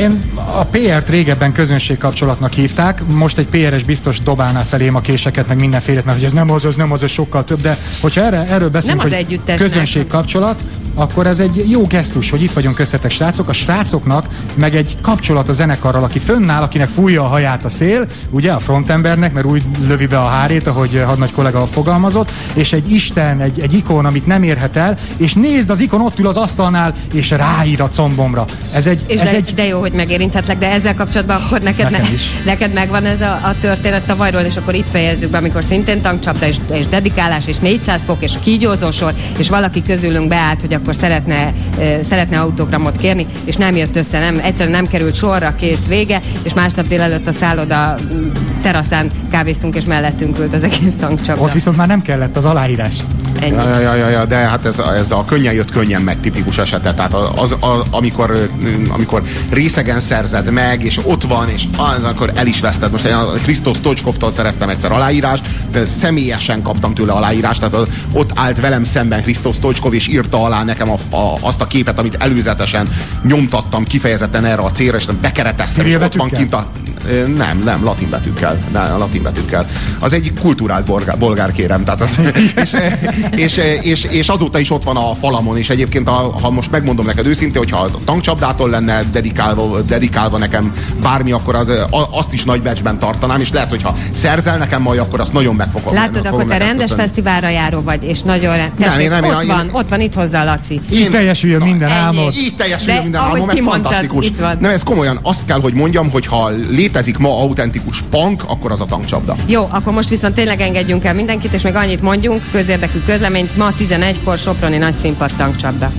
Én a PR-t régebben közönségkapcsolatnak hívták, most egy PR-es biztos dobálná felém a késeket, meg mindenfélét, mert hogy ez nem az, ez nem az, ez sokkal több, de hogyha erre, erről beszélünk, Nem az hogy közönségkapcsolat, akkor ez egy jó gesztus, hogy itt vagyunk köztetek srácok. A srácoknak meg egy kapcsolat a zenekarral, aki fönnáll, akinek fújja a haját a szél, ugye a frontembernek, mert úgy lövi be a hárét, ahogy hadnagy kollega fogalmazott, és egy isten, egy, egy ikon, amit nem érhet el, és nézd, az ikon ott ül az asztalnál, és ráír a combomra. Ez egy, És ez de, egy de jó, hogy megérinthetlek, de ezzel kapcsolatban akkor neked, Nekem ne, is. neked megvan ez a, a történet tavalyról, és akkor itt fejezzük be, amikor szintén tankcsapda, és, és dedikálás, és 400 fok, és kígyózósor, és valaki közülünk beállt, hogy akkor szeretne, szeretne autogramot kérni, és nem jött össze, nem, egyszerűen nem került sorra, kész vége, és másnap délelőtt a szálloda teraszán kávéztunk, és mellettünk ült az egész tankcsapda. Ott viszont már nem kellett az aláírás. Ennyi. Ja, ja, ja, ja, de hát ez, ez a könnyen jött, könnyen meg tipikus esete. Tehát az, az, amikor, amikor részegen szerzed meg, és ott van, és az, akkor el is veszted. Most én a Krisztus Stocskovtól szereztem egyszer aláírást, de személyesen kaptam tőle aláírást, tehát az- ott állt velem szemben Krisztus Stocskov, és írta alá nekem a, a, azt a képet, amit előzetesen nyomtattam kifejezetten erre a célra, és bekereteztem, és ott van kint a... Nem, nem, latin betűkkel. Nem, latin betűkkel. Az egy kulturált bolgár, bolgár kérem. Tehát az, és, és, és, és, azóta is ott van a falamon, és egyébként, a, ha most megmondom neked őszintén, hogyha a tankcsapdától lenne dedikálva, dedikálva nekem bármi, akkor az, azt is nagy becsben tartanám, és lehet, hogyha szerzel nekem majd, akkor azt nagyon meg fogom Látod, fogom akkor te rendes köszönni. fesztiválra járó vagy, és nagyon rend... Nem, én nem, én- ott én- van, ott van, itt hozzá Laci. Így teljesüljön minden álmod. Így teljesül De minden álmom, ez fantasztikus. Nem, ez komolyan azt kell, hogy mondjam, hogy ha létezik ma autentikus punk, akkor az a tankcsapda. Jó, akkor most viszont tényleg engedjünk el mindenkit, és még annyit mondjunk, közérdekű közleményt, ma 11-kor Soproni nagy színpad tankcsapda.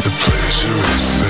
the pleasure is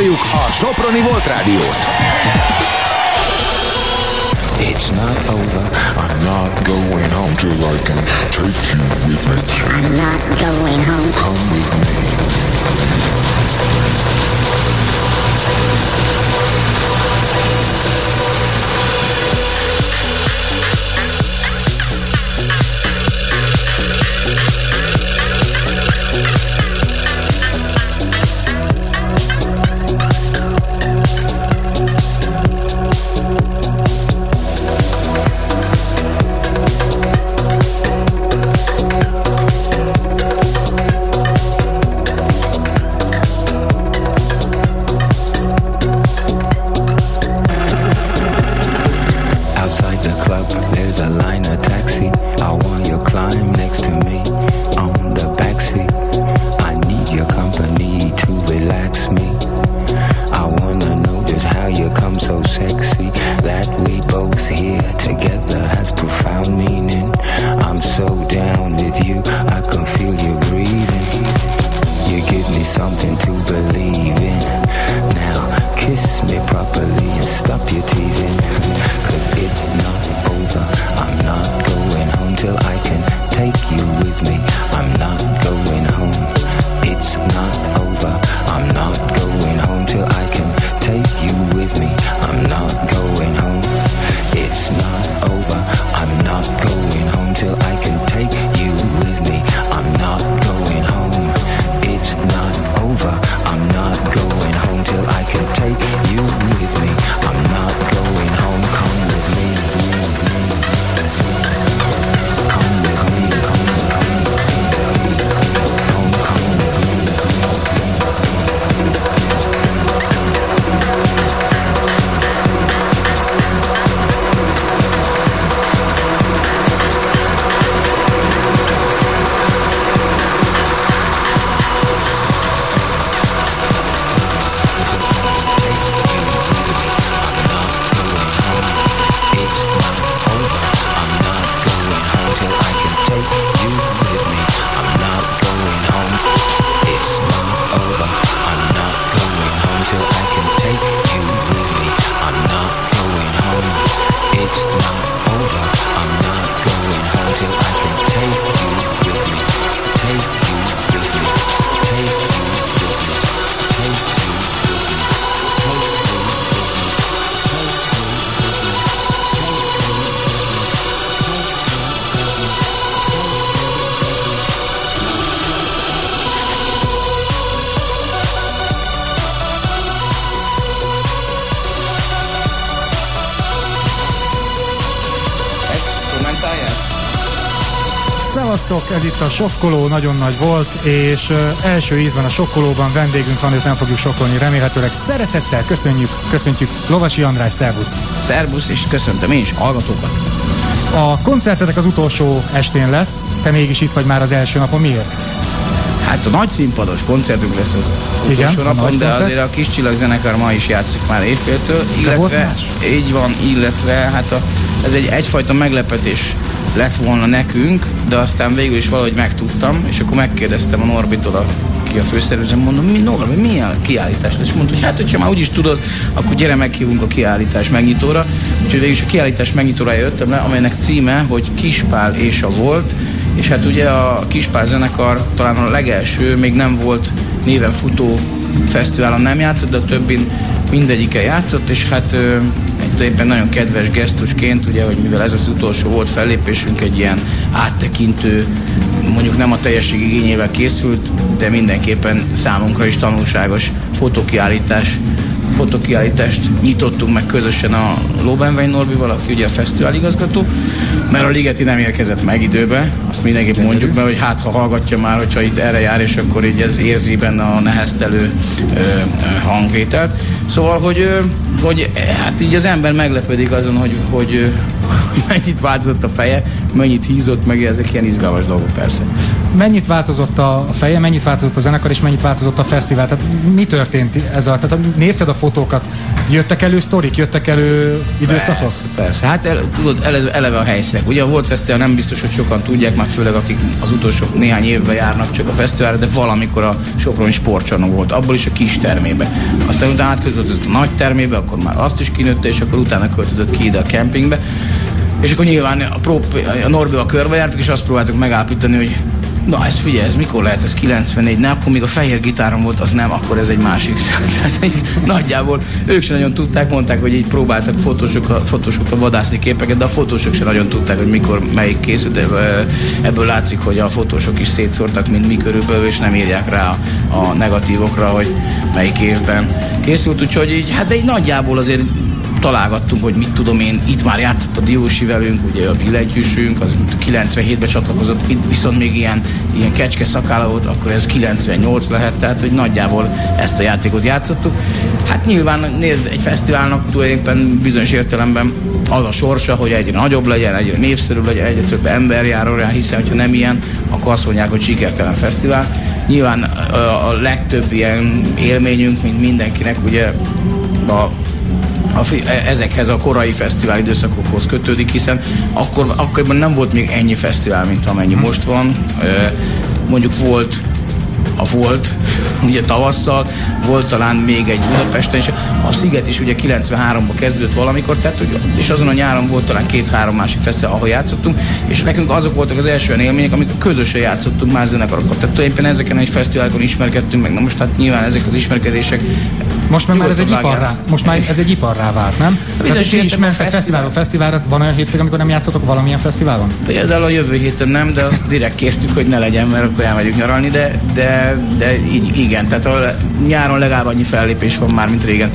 Kapcsoljuk a Soproni Volt Rádiót. It's not over. I'm not going home till I can take you with me. I'm not going home. Come with me. Ez itt a Sokkoló, nagyon nagy volt, és első ízben a Sokkolóban vendégünk van, őt nem fogjuk sokkolni, remélhetőleg szeretettel köszönjük, köszöntjük Lovasi András, szervusz! Szervusz, és köszöntöm én is hallgatókat. A koncertetek az utolsó estén lesz, te mégis itt vagy már az első napon, miért? Hát a nagy színpados koncertünk lesz az Igen, utolsó a napon, de koncert. azért a kis csillagzenekar ma is játszik már volt illetve így van, illetve hát a, ez egy egyfajta meglepetés lett volna nekünk, de aztán végül is valahogy megtudtam, és akkor megkérdeztem a Norbitól, a, ki a főszervező, mondom, mi Norbi, milyen kiállítás? És mondta, hogy hát, hogyha már úgyis tudod, akkor gyere meghívunk a kiállítás megnyitóra. Úgyhogy végül is a kiállítás megnyitóra jöttem le, amelynek címe, hogy Kispál és a volt, és hát ugye a Kispál zenekar talán a legelső, még nem volt néven futó fesztiválon nem játszott, de a többin mindegyike játszott, és hát éppen nagyon kedves gesztusként, ugye, hogy mivel ez az utolsó volt fellépésünk, egy ilyen áttekintő, mondjuk nem a teljesség igényével készült, de mindenképpen számunkra is tanulságos fotókiállítás fotókiállítást nyitottunk meg közösen a Lóbenvein Norbival, aki ugye a fesztivál igazgató, mert a Ligeti nem érkezett meg időbe, azt mindenképp mondjuk be, hogy hát ha hallgatja már, hogyha itt erre jár, és akkor így ez érzi benne a neheztelő ö, hangvételt. Szóval, hogy, hogy eh, hát így az ember meglepedik azon, hogy, hogy, hogy mennyit változott a feje, mennyit hízott, meg ezek ilyen izgalmas dolgok persze. Mennyit változott a feje, mennyit változott a zenekar, és mennyit változott a fesztivál? Tehát mi történt ezzel? Tehát nézted a fotókat, jöttek elő sztorik, jöttek elő időszakok? Persze, persze. Hát el, tudod, eleve, eleve a helyszínek. Ugye a Volt Fesztivál nem biztos, hogy sokan tudják, már főleg akik az utolsó néhány évben járnak csak a fesztiválra, de valamikor a Soproni sportcsarnok volt, abból is a kis termébe. Aztán utána átköltözött a nagy termébe, akkor már azt is kinőtte, és akkor utána költözött ki ide a kempingbe. És akkor nyilván a, pró, a Norbival körbejártuk, és azt próbáltuk megállapítani, hogy Na, ez figyelj, ez mikor lehet, ez 94, ne, akkor még a fehér gitárom volt, az nem, akkor ez egy másik. Tehát így, nagyjából ők sem nagyon tudták, mondták, hogy így próbáltak fotósok, fotósokra vadászni képeket, de a fotósok sem nagyon tudták, hogy mikor melyik készült, de ebből látszik, hogy a fotósok is szétszórtak, mint mi körülbelül, és nem írják rá a negatívokra, hogy melyik évben készült, úgyhogy így, hát egy nagyjából azért találgattunk, hogy mit tudom én, itt már játszott a Diósi velünk, ugye a billentyűsünk, az 97-ben csatlakozott, itt viszont még ilyen, ilyen kecske szakála volt, akkor ez 98 lehet, tehát hogy nagyjából ezt a játékot játszottuk. Hát nyilván nézd, egy fesztiválnak tulajdonképpen bizonyos értelemben az a sorsa, hogy egyre nagyobb legyen, egyre népszerűbb legyen, egyre több ember jár rá, hiszen ha nem ilyen, akkor azt mondják, hogy sikertelen fesztivál. Nyilván a, legtöbb ilyen élményünk, mint mindenkinek, ugye a a, fi- e- ezekhez a korai fesztivál időszakokhoz kötődik, hiszen akkor, akkoriban nem volt még ennyi fesztivál, mint amennyi most van. Mondjuk volt a volt, ugye tavasszal, volt talán még egy Budapesten, és a Sziget is ugye 93-ban kezdődött valamikor, tehát, hogy, és azon a nyáron volt talán két-három másik fesztivál, ahol játszottunk, és nekünk azok voltak az első olyan élmények, amikor közösen játszottunk már zenekarokat. Tehát tulajdonképpen ezeken egy fesztiválokon ismerkedtünk meg, na most hát nyilván ezek az ismerkedések Most már, már ez egy iparrá, most már ez egy iparrá vált, nem? Tehát bizonyos ti is mentek fesztivál. fesztiválról fesztiválra, van olyan hétvég, amikor nem játszotok valamilyen fesztiválon? Például a jövő héten nem, de azt direkt kértük, hogy ne legyen, mert akkor elmegyünk nyaralni, de, de, de így, igen, tehát a nyáron legalább annyi fellépés van már, mint régen,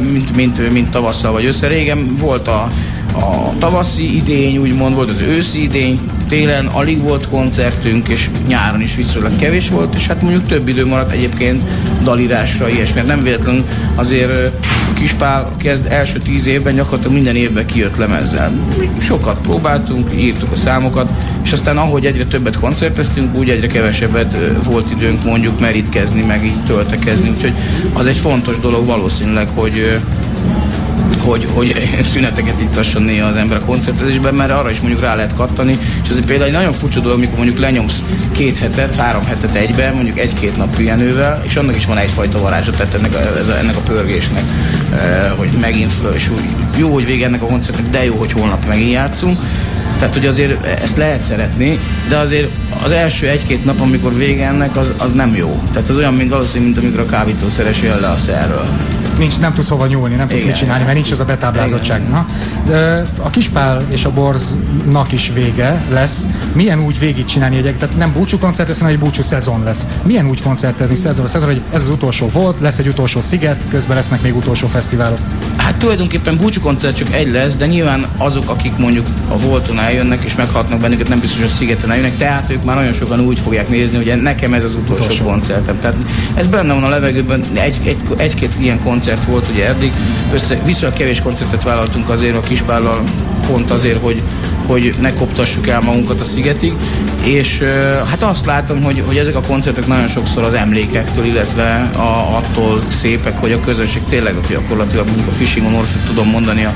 mint, mint, mint tavasszal vagy össze. Régen volt a, a tavaszi idény, úgymond volt az őszi idény, télen alig volt koncertünk, és nyáron is viszonylag kevés volt, és hát mondjuk több idő maradt egyébként dalírásra, ilyesmi. Nem véletlenül azért ö, Kispál kezd első tíz évben gyakorlatilag minden évben kijött lemezzel. Sokat próbáltunk, írtuk a számokat, és aztán ahogy egyre többet koncerteztünk, úgy egyre kevesebbet volt időnk mondjuk merítkezni, meg így töltekezni, úgyhogy az egy fontos dolog valószínűleg, hogy hogy, hogy szüneteket ittasson néha az ember a koncertezésben, mert arra is mondjuk rá lehet kattani, és ez például egy nagyon furcsa dolog, amikor mondjuk lenyomsz két hetet, három hetet egybe, mondjuk egy-két nap pihenővel, és annak is van egyfajta varázsa, tehát ennek a, ez a, ennek a pörgésnek, eh, hogy megint föl, és úgy, jó, hogy vége ennek a koncertnek, de jó, hogy holnap megint játszunk. Tehát, hogy azért ezt lehet szeretni, de azért az első egy-két nap, amikor vége ennek, az, az nem jó. Tehát ez olyan, mint valószínűleg, mint amikor a kábítószeres jön le a szerről. Nincs, nem tudsz hova nyúlni, nem tudsz Igen. mit csinálni, mert nincs az a betáblázottság. Na, a Kispál és a Borznak is vége lesz. Milyen úgy végig csinálni egy, tehát nem búcsú koncert lesz, hanem egy búcsú szezon lesz. Milyen úgy koncertezni szezon, szezon, hogy ez az utolsó volt, lesz egy utolsó sziget, közben lesznek még utolsó fesztiválok. Hát tulajdonképpen búcsú koncert csak egy lesz, de nyilván azok, akik mondjuk a Volton eljönnek és meghatnak bennünket, nem biztos, hogy a Szigeten eljönnek, tehát ők már nagyon sokan úgy fogják nézni, hogy nekem ez az utolsó, Utolsó. koncertem. Tehát ez benne van a levegőben, egy, egy, egy-két ilyen koncert volt ugye eddig, össze, viszonylag kevés koncertet vállaltunk azért a Kispállal, pont azért, hogy, hogy ne koptassuk el magunkat a szigetig, és hát azt látom, hogy, hogy ezek a koncertek nagyon sokszor az emlékektől, illetve a, attól szépek, hogy a közönség tényleg gyakorlatilag mondjuk a Fishing on Orphan tudom mondani, a,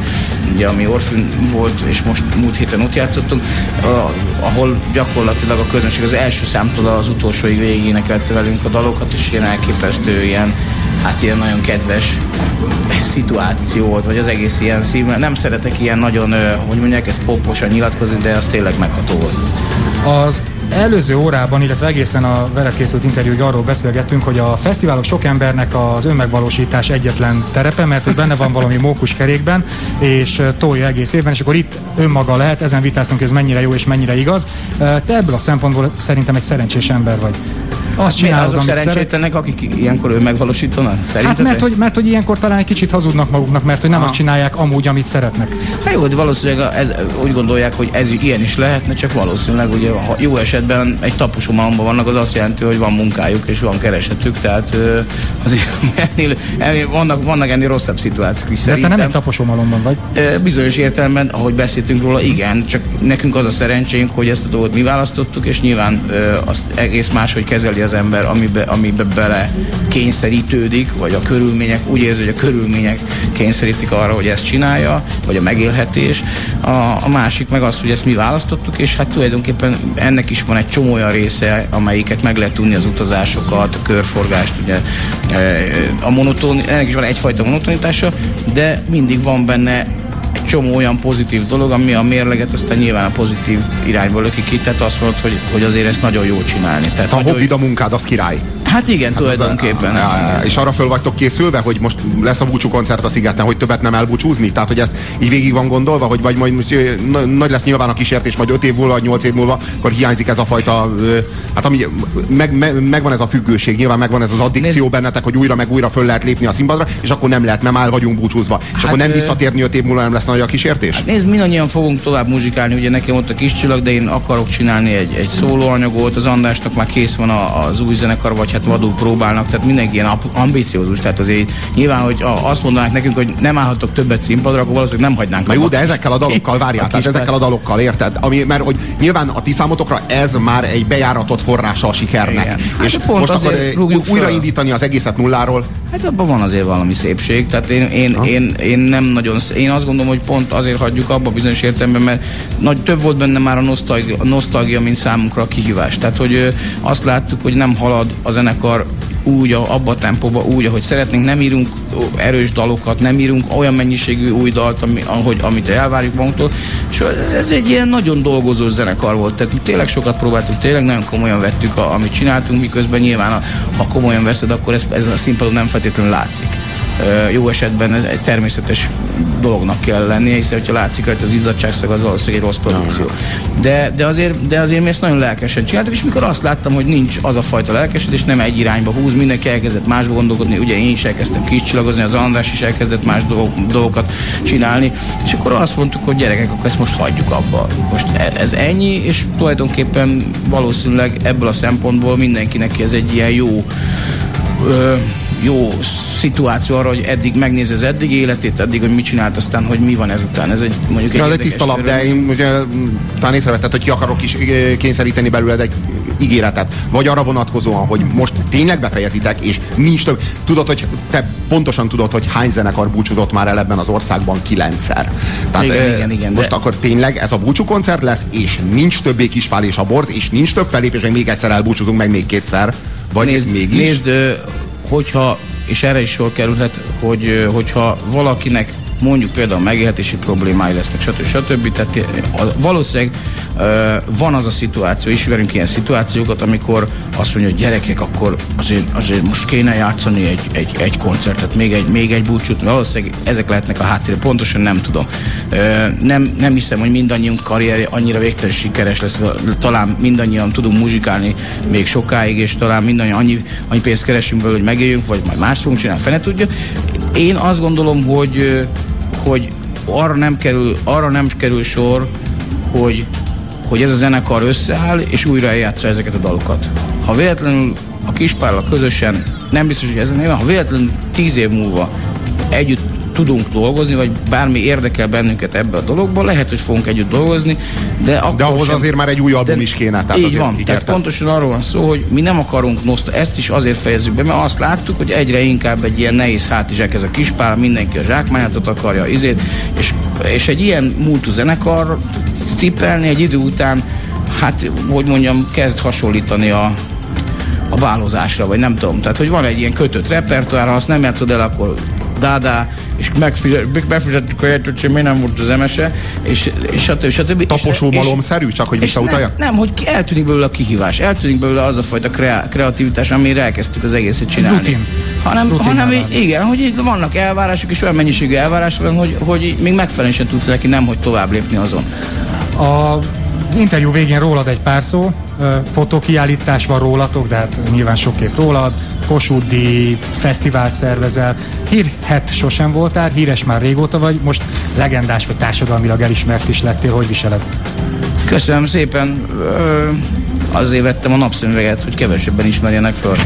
ugye, ami Orphan volt, és most múlt héten ott játszottunk, a, ahol gyakorlatilag a közönség az első számtól az utolsóig végig énekelte velünk a dalokat, és ilyen elképesztő ilyen hát ilyen nagyon kedves szituáció volt, vagy az egész ilyen szív. Nem szeretek ilyen nagyon, hogy mondják, ezt poposan nyilatkozni, de az tényleg megható volt. Az előző órában, illetve egészen a veled készült interjúig arról beszélgettünk, hogy a fesztiválok sok embernek az önmegvalósítás egyetlen terepe, mert hogy benne van valami mókus kerékben, és tolja egész évben, és akkor itt önmaga lehet, ezen vitáztunk, ez mennyire jó és mennyire igaz. Te ebből a szempontból szerintem egy szerencsés ember vagy. Azt csinálod, azok szerencsétlenek, akik ilyenkor ő megvalósítanak? Hát mert hogy, mert hogy ilyenkor talán egy kicsit hazudnak maguknak, mert hogy nem Aha. azt csinálják amúgy, amit szeretnek. Hát jó, de valószínűleg ez, úgy gondolják, hogy ez ilyen is lehetne, csak valószínűleg ugye ha jó esetben egy taposó malomban vannak, az azt jelenti, hogy van munkájuk és van keresetük, tehát azért ennél, ennél vannak, vannak ennél rosszabb szituációk is De te szerintem. nem egy taposómalomban vagy. Bizonyos értelemben, ahogy beszéltünk róla, igen, csak nekünk az a szerencsénk, hogy ezt a dolgot mi választottuk, és nyilván azt egész máshogy kezeli az ember, amibe, amibe bele kényszerítődik, vagy a körülmények, úgy érzi, hogy a körülmények kényszerítik arra, hogy ezt csinálja, vagy a megélhetés. A, a másik meg az, hogy ezt mi választottuk, és hát tulajdonképpen ennek is van egy csomó olyan része, amelyiket meg lehet tudni az utazásokat, a körforgást, ugye ö, a monoton, ennek is van egyfajta monotonitása, de mindig van benne egy csomó olyan pozitív dolog, ami a mérleget aztán nyilván a pozitív irányba löki ki, tehát azt mondod, hogy, hogy azért ezt nagyon jó csinálni. Tehát A hobbid, a munkád, az király. Hát igen, tulajdonképpen. Ja, ja, és arra föl vagytok készülve, hogy most lesz a búcsú koncert a szigeten, hogy többet nem elbúcsúzni? Tehát, hogy ezt így végig van gondolva, hogy vagy majd most, nagy lesz nyilván a kísértés, majd 5 év múlva, vagy 8 év múlva, akkor hiányzik ez a fajta, hát ami, meg, meg, megvan ez a függőség, nyilván megvan ez az addikció bennetek, hogy újra meg újra föl lehet lépni a színpadra, és akkor nem lehet, nem áll vagyunk búcsúzva. És Hát, akkor nem visszatérni 5 év múlva nem lesz nagy a kísértés? Nézd, mindannyian fogunk tovább muzsikálni, ugye nekem ott a kis csillag, de én akarok csinálni egy, egy szólóanyagot, az Andrásnak már kész van a, az új zenekar, vagy hát vadul próbálnak, tehát mindenki ilyen ambiciózus, tehát azért nyilván, hogy azt mondanák nekünk, hogy nem állhatok többet színpadra, akkor valószínűleg nem hagynánk. Na jó, de ezekkel a dalokkal várjál, a tehát ezekkel a dalokkal, érted? Ami, mert hogy nyilván a ti számotokra ez már egy bejáratott forrása a sikernek. Igen. Hát És pont most akkor eh, újraindítani az egészet nulláról, Hát abban van azért valami szépség, tehát én, én, én, én nem nagyon, én azt gondolom, hogy pont azért hagyjuk abba bizonyos értelemben, mert nagy több volt benne már a nosztalgia, a nosztalgia mint számunkra a kihívás. Tehát, hogy azt láttuk, hogy nem halad a zenekar úgy, abba a tempóba, úgy, ahogy szeretnénk, nem írunk erős dalokat, nem írunk olyan mennyiségű új dalt, ami, ahogy, amit elvárjuk magunktól, és ez, egy ilyen nagyon dolgozó zenekar volt, tehát tényleg sokat próbáltuk, tényleg nagyon komolyan vettük, a, amit csináltunk, miközben nyilván, a, ha komolyan veszed, akkor ez, ez a színpadon nem feltétlenül látszik. Jó esetben egy természetes dolognak kell lennie, hiszen hogyha látszik rajta az izzadságszag, az valószínűleg egy rossz produkció. De, de, azért, de azért mi ezt nagyon lelkesen csináltuk, és mikor azt láttam, hogy nincs az a fajta lelkesedés, nem egy irányba húz, mindenki elkezdett másba gondolkodni, ugye én is elkezdtem kiscsillagozni, az András is elkezdett más dolgok, dolgokat csinálni, és akkor azt mondtuk, hogy gyerekek, akkor ezt most hagyjuk abba. Most e- ez ennyi, és tulajdonképpen valószínűleg ebből a szempontból mindenkinek ez egy ilyen jó ö, jó szituáció arra, hogy eddig megnézi az eddig életét, eddig, hogy mit csinált, aztán, hogy mi van ezután. Ez egy mondjuk egy Ja, ez tiszta de körülmény. én ugye, mm, talán észrevetted, hogy ki akarok is kényszeríteni belőled egy ígéretet. Vagy arra vonatkozóan, hogy most tényleg befejezitek, és nincs több. Tudod, hogy te pontosan tudod, hogy hány zenekar búcsúzott már el ebben az országban kilencszer. Tehát, Igen, ö, igen, igen, Most de- akkor tényleg ez a búcsúkoncert lesz, és nincs többé kisfál és a borz, és nincs több felépés, meg még egyszer elbúcsúzunk, meg még kétszer. Vagy nézd, mégis. Nézd, hogyha, és erre is sor kerülhet, hogy hogyha valakinek mondjuk például megélhetési problémái lesznek, stb. stb. Tehát valószínűleg van az a szituáció, ismerünk ilyen szituációkat, amikor azt mondja, hogy gyerekek, akkor azért, azért most kéne játszani egy, egy, egy koncertet, még egy, még egy búcsút, valószínűleg ezek lehetnek a háttérre, pontosan nem tudom. Nem, nem hiszem, hogy mindannyiunk karrierje annyira végtelen sikeres lesz, talán mindannyian tudunk muzsikálni még sokáig, és talán mindannyian annyi, annyi pénzt keresünk belőle, hogy megéljünk, vagy majd más fogunk csinálni, fene tudja. Én azt gondolom, hogy, hogy arra nem kerül, arra nem kerül sor, hogy, hogy ez a zenekar összeáll, és újra eljátsza ezeket a dalokat. Ha véletlenül a kispárla közösen, nem biztos, hogy ez néven, ha véletlenül tíz év múlva együtt tudunk dolgozni, vagy bármi érdekel bennünket ebbe a dologba, lehet, hogy fogunk együtt dolgozni, de akkor De ahhoz sem- azért már egy új album is kéne. Tehát így van, így tehát pontosan arról van szó, hogy mi nem akarunk noszta, ezt is azért fejezzük be, mert azt láttuk, hogy egyre inkább egy ilyen nehéz hátizsák ez a kispál, mindenki a zsákmányatot akarja, izét, és, és egy ilyen múltú zenekar cipelni egy idő után, hát, hogy mondjam, kezd hasonlítani a, a válozásra, vagy nem tudom. Tehát, hogy van egy ilyen kötött repertoár, ha azt nem játszod el, akkor dádá, és megfizet, megfizettük a jegyet, hogy miért nem volt az emese, és, és stb. stb. Taposó malomszerű, csak hogy visszautaljak? Nem, nem, hogy eltűnik belőle a kihívás, eltűnik belőle az a fajta krea- kreativitás, amire elkezdtük az egészet csinálni. Rutin. Hanem, Rutin hanem így, igen, hogy így vannak elvárások, és olyan mennyiségű elvárás van, hogy, hogy még megfelelően sem tudsz neki nem, hogy tovább lépni azon. A Az interjú végén rólad egy pár szó, fotókiállítás van rólatok, de hát nyilván sok kép rólad, Kossuth díj, fesztivált szervezel, hírhet sosem voltál, híres már régóta vagy, most legendás vagy társadalmilag elismert is lettél, hogy viseled? Köszönöm szépen. Ö, azért vettem a napszemüveget, hogy kevesebben ismerjenek föl.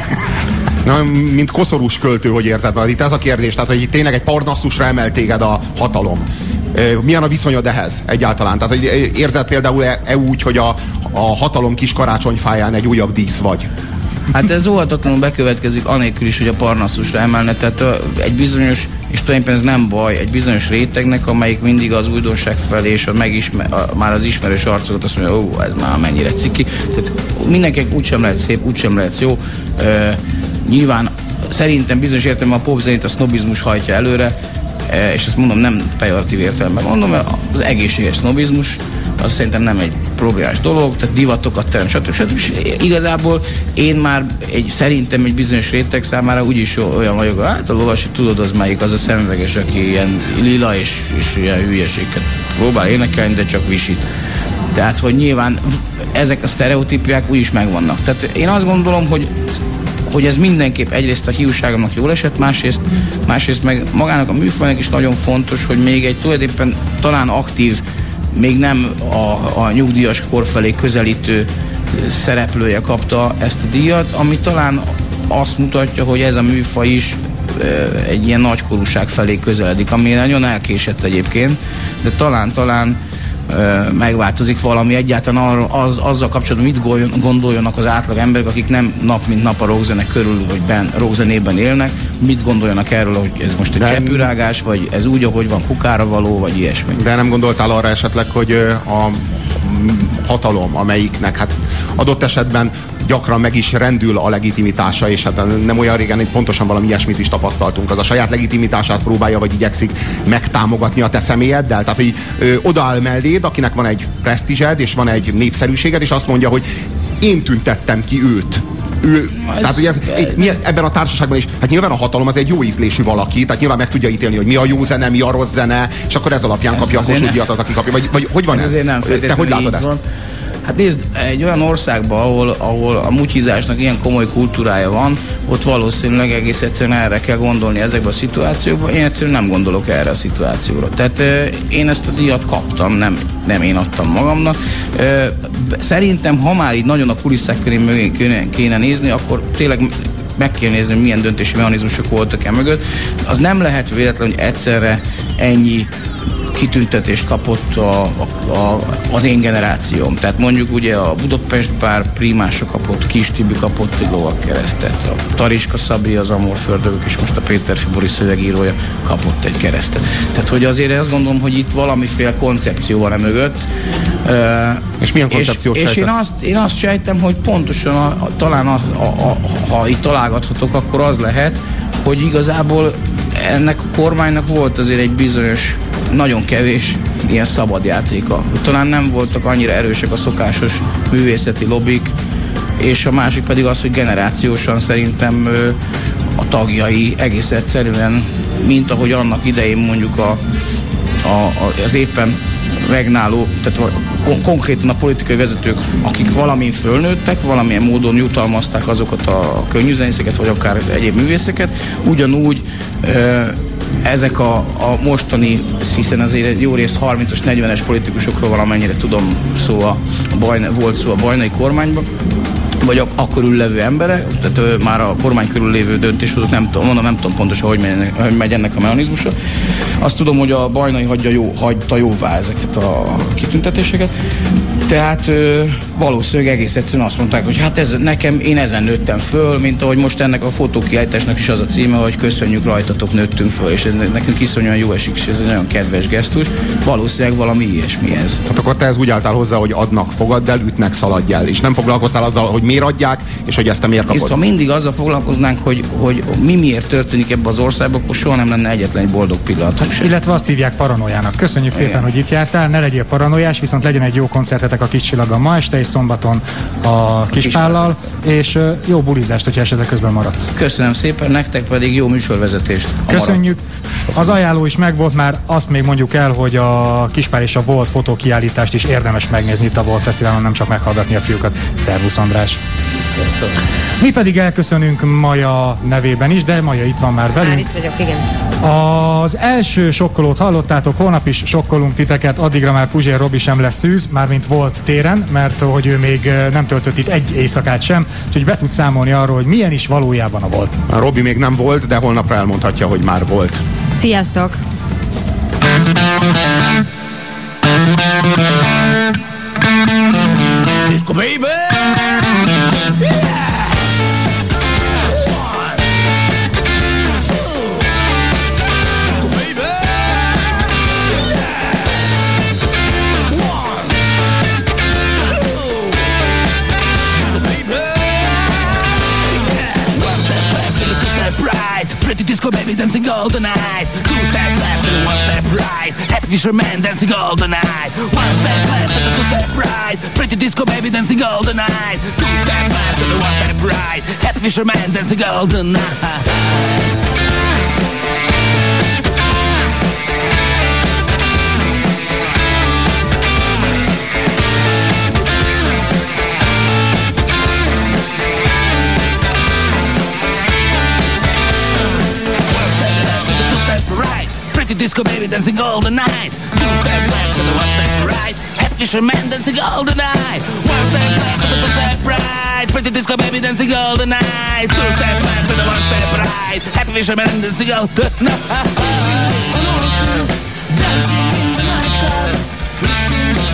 Na, mint koszorús költő, hogy érzed? Mert itt ez a kérdés, tehát hogy itt tényleg egy parnasszusra emel téged a hatalom. Milyen a viszonyod ehhez egyáltalán? Tehát hogy érzed például e, e úgy, hogy a, a hatalom kis karácsonyfáján egy újabb dísz vagy? Hát ez óhatatlanul bekövetkezik anélkül is, hogy a parnasszusra emelne. Tehát egy bizonyos, és tulajdonképpen ez nem baj, egy bizonyos rétegnek, amelyik mindig az újdonság felé, és a megismer, a, már az ismerős arcokat azt mondja, ó, ez már mennyire ciki. Tehát mindenkinek úgysem lehet szép, úgysem lehet jó. Ö, nyilván szerintem bizonyos értelemben a popzenét a sznobizmus hajtja előre, e, és ezt mondom nem pejoratív értelemben mondom, mert az egészséges sznobizmus az szerintem nem egy problémás dolog, tehát divatokat terem, stb. stb. És igazából én már egy, szerintem egy bizonyos réteg számára úgyis olyan vagyok, hát a lovasi tudod az melyik, az a szemüveges, aki ilyen lila és, és ilyen hülyeséget próbál énekelni, de csak visít. Tehát, hogy nyilván ezek a sztereotípiák úgyis megvannak. Tehát én azt gondolom, hogy hogy ez mindenképp egyrészt a hiúságomnak jól esett, másrészt, másrészt meg magának a műfajnak is nagyon fontos, hogy még egy tulajdonképpen talán aktív, még nem a, a nyugdíjas kor felé közelítő szereplője kapta ezt a díjat, ami talán azt mutatja, hogy ez a műfaj is egy ilyen nagykorúság felé közeledik, ami nagyon elkésett egyébként, de talán, talán ö, megváltozik valami. Egyáltalán az, azzal kapcsolatban mit gondoljanak az átlag emberek, akik nem nap mint nap a rockzene körül, vagy ben, rockzenében élnek, mit gondoljanak erről, hogy ez most egy cseppürágás, vagy ez úgy, ahogy van kukára való, vagy ilyesmi. De nem gondoltál arra esetleg, hogy a hatalom, amelyiknek hát adott esetben gyakran meg is rendül a legitimitása, és hát nem olyan régen hogy pontosan valami ilyesmit is tapasztaltunk. Az a saját legitimitását próbálja, vagy igyekszik megtámogatni a te személyeddel. Tehát, hogy ö, odaáll melléd, akinek van egy presztízsed, és van egy népszerűséged, és azt mondja, hogy én tüntettem ki őt. Ő, tehát, hogy ez, mi ez, ebben a társaságban is, hát nyilván a hatalom az egy jó ízlésű valaki, tehát nyilván meg tudja ítélni, hogy mi a jó zene, mi a rossz zene, és akkor ez alapján Ez kapja a azért Kossuth nem. díjat az, aki kapja. Vagy, vagy hogy van ez? nem Te hogy látod ezt? van. Hát nézd, egy olyan országban, ahol, ahol a mutyizásnak ilyen komoly kultúrája van, ott valószínűleg egész egyszerűen erre kell gondolni ezekben a szituációkban. Én egyszerűen nem gondolok erre a szituációra. Tehát ö, én ezt a díjat kaptam, nem, nem én adtam magamnak. Ö, Szerintem, ha már így nagyon a kulisszák köré mögé kéne, nézni, akkor tényleg meg kell nézni, milyen döntési mechanizmusok voltak e mögött. Az nem lehet véletlen, hogy egyszerre ennyi kitüntetést kapott a, a, a, az én generációm. Tehát mondjuk ugye a Budapest bár primása kapott, Kis Tibi kapott egy lovak keresztet, a Tariska Szabi, az Amorföldövök és most a Péter Fibori szövegírója kapott egy keresztet. Tehát hogy azért azt gondolom, hogy itt valamiféle koncepció van e mögött. És milyen koncepciót és, és én, azt, én azt sejtem, hogy pontosan a, a, talán a, a, a, ha itt találgathatok, akkor az lehet, hogy igazából ennek a kormánynak volt azért egy bizonyos, nagyon kevés ilyen szabad játéka. Talán nem voltak annyira erősek a szokásos művészeti lobbik, és a másik pedig az, hogy generációsan szerintem a tagjai egész egyszerűen, mint ahogy annak idején mondjuk a, a, az éppen regnáló, tehát kon- konkrétan a politikai vezetők, akik valamin fölnőttek, valamilyen módon jutalmazták azokat a könnyűzenészeket, vagy akár egyéb művészeket, ugyanúgy ezek a, a mostani, hiszen azért jó részt 30-as, 40-es politikusokról valamennyire tudom szó a bajna, volt szó a bajnai kormányban, vagy ak- akkor ül levő emberek, tehát ö, már a kormány körül lévő döntéshozók, nem tudom, mondom, nem tudom pontosan, hogy megy, hogy megy ennek a mechanizmusa. Azt tudom, hogy a bajnai hagyja jó, hagyta jóvá ezeket a kitüntetéseket. Tehát valószínűleg egész egyszerűen azt mondták, hogy hát ez nekem, én ezen nőttem föl, mint ahogy most ennek a fotókiállításnak is az a címe, hogy köszönjük rajtatok, nőttünk föl, és ez ne- nekünk iszonyúan jó esik, és ez egy nagyon kedves gesztus. Valószínűleg valami ilyesmi ez. Hát akkor te ez úgy álltál hozzá, hogy adnak, fogadd el, ütnek, szaladj el. És nem foglalkoztál azzal, hogy miért adják, és hogy ezt te miért kapod. Nézd, ha mindig azzal foglalkoznánk, hogy, hogy mi miért történik ebbe az országba, akkor soha nem lenne egyetlen egy boldog pillanat. sem. Illetve azt hívják paranoiának. Köszönjük Igen. szépen, hogy itt jártál, ne legyél paranoiás, viszont legyen egy jó koncertetek a kis csillaggal ma este és szombaton a kispállal, és jó bulizást, hogyha esetleg közben maradsz. Köszönöm szépen, nektek pedig jó műsorvezetést. Köszönjük! Az ajánló is megvolt már, azt még mondjuk el, hogy a Kispár és a Volt fotókiállítást is érdemes megnézni itt a Volt Fesztiválon, nem csak meghallgatni a fiúkat. Szervusz András! Mi pedig elköszönünk Maja nevében is, de Maja itt van már Már velünk. itt vagyok, igen. Az első sokkolót hallottátok, holnap is sokkolunk titeket, addigra már Puzsér Robi sem lesz szűz, mármint volt téren, mert hogy ő még nem töltött itt egy éjszakát sem, úgyhogy be tud számolni arról, hogy milyen is valójában a volt. A Robi még nem volt, de holnapra elmondhatja, hogy már volt. Sziasztok! Disco baby! Disco baby dancing all the night. Two step left and one step right. Happy fisherman dancing all the night. One step left and two step right. Pretty disco baby dancing all the night. Two step left and one step right. Happy fisherman dancing all the night. Disco baby dancing all the night. Two step left and one step right, happy fisherman dancing all the night. One step left and two step right, pretty disco baby dancing all the night. Two step left and one step right, happy fisherman dancing all the night. Dancing in the nightclub, fishing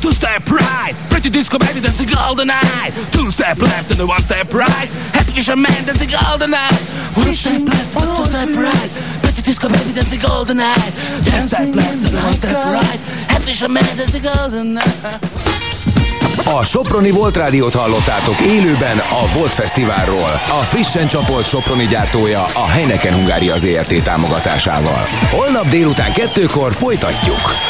step left and a two step right. Pretty disco baby dancing all the night. Two step left and a one step right. Happy fisherman dancing all the night. One step left and a two step right. Pretty disco baby dancing all the night. Two step left and a one step right. Happy fisherman dancing all the night. A Soproni Volt Rádiót hallottátok élőben a Volt Fesztiválról. A frissen csapolt Soproni gyártója a Heineken Hungária ZRT támogatásával. Holnap délután kettőkor folytatjuk.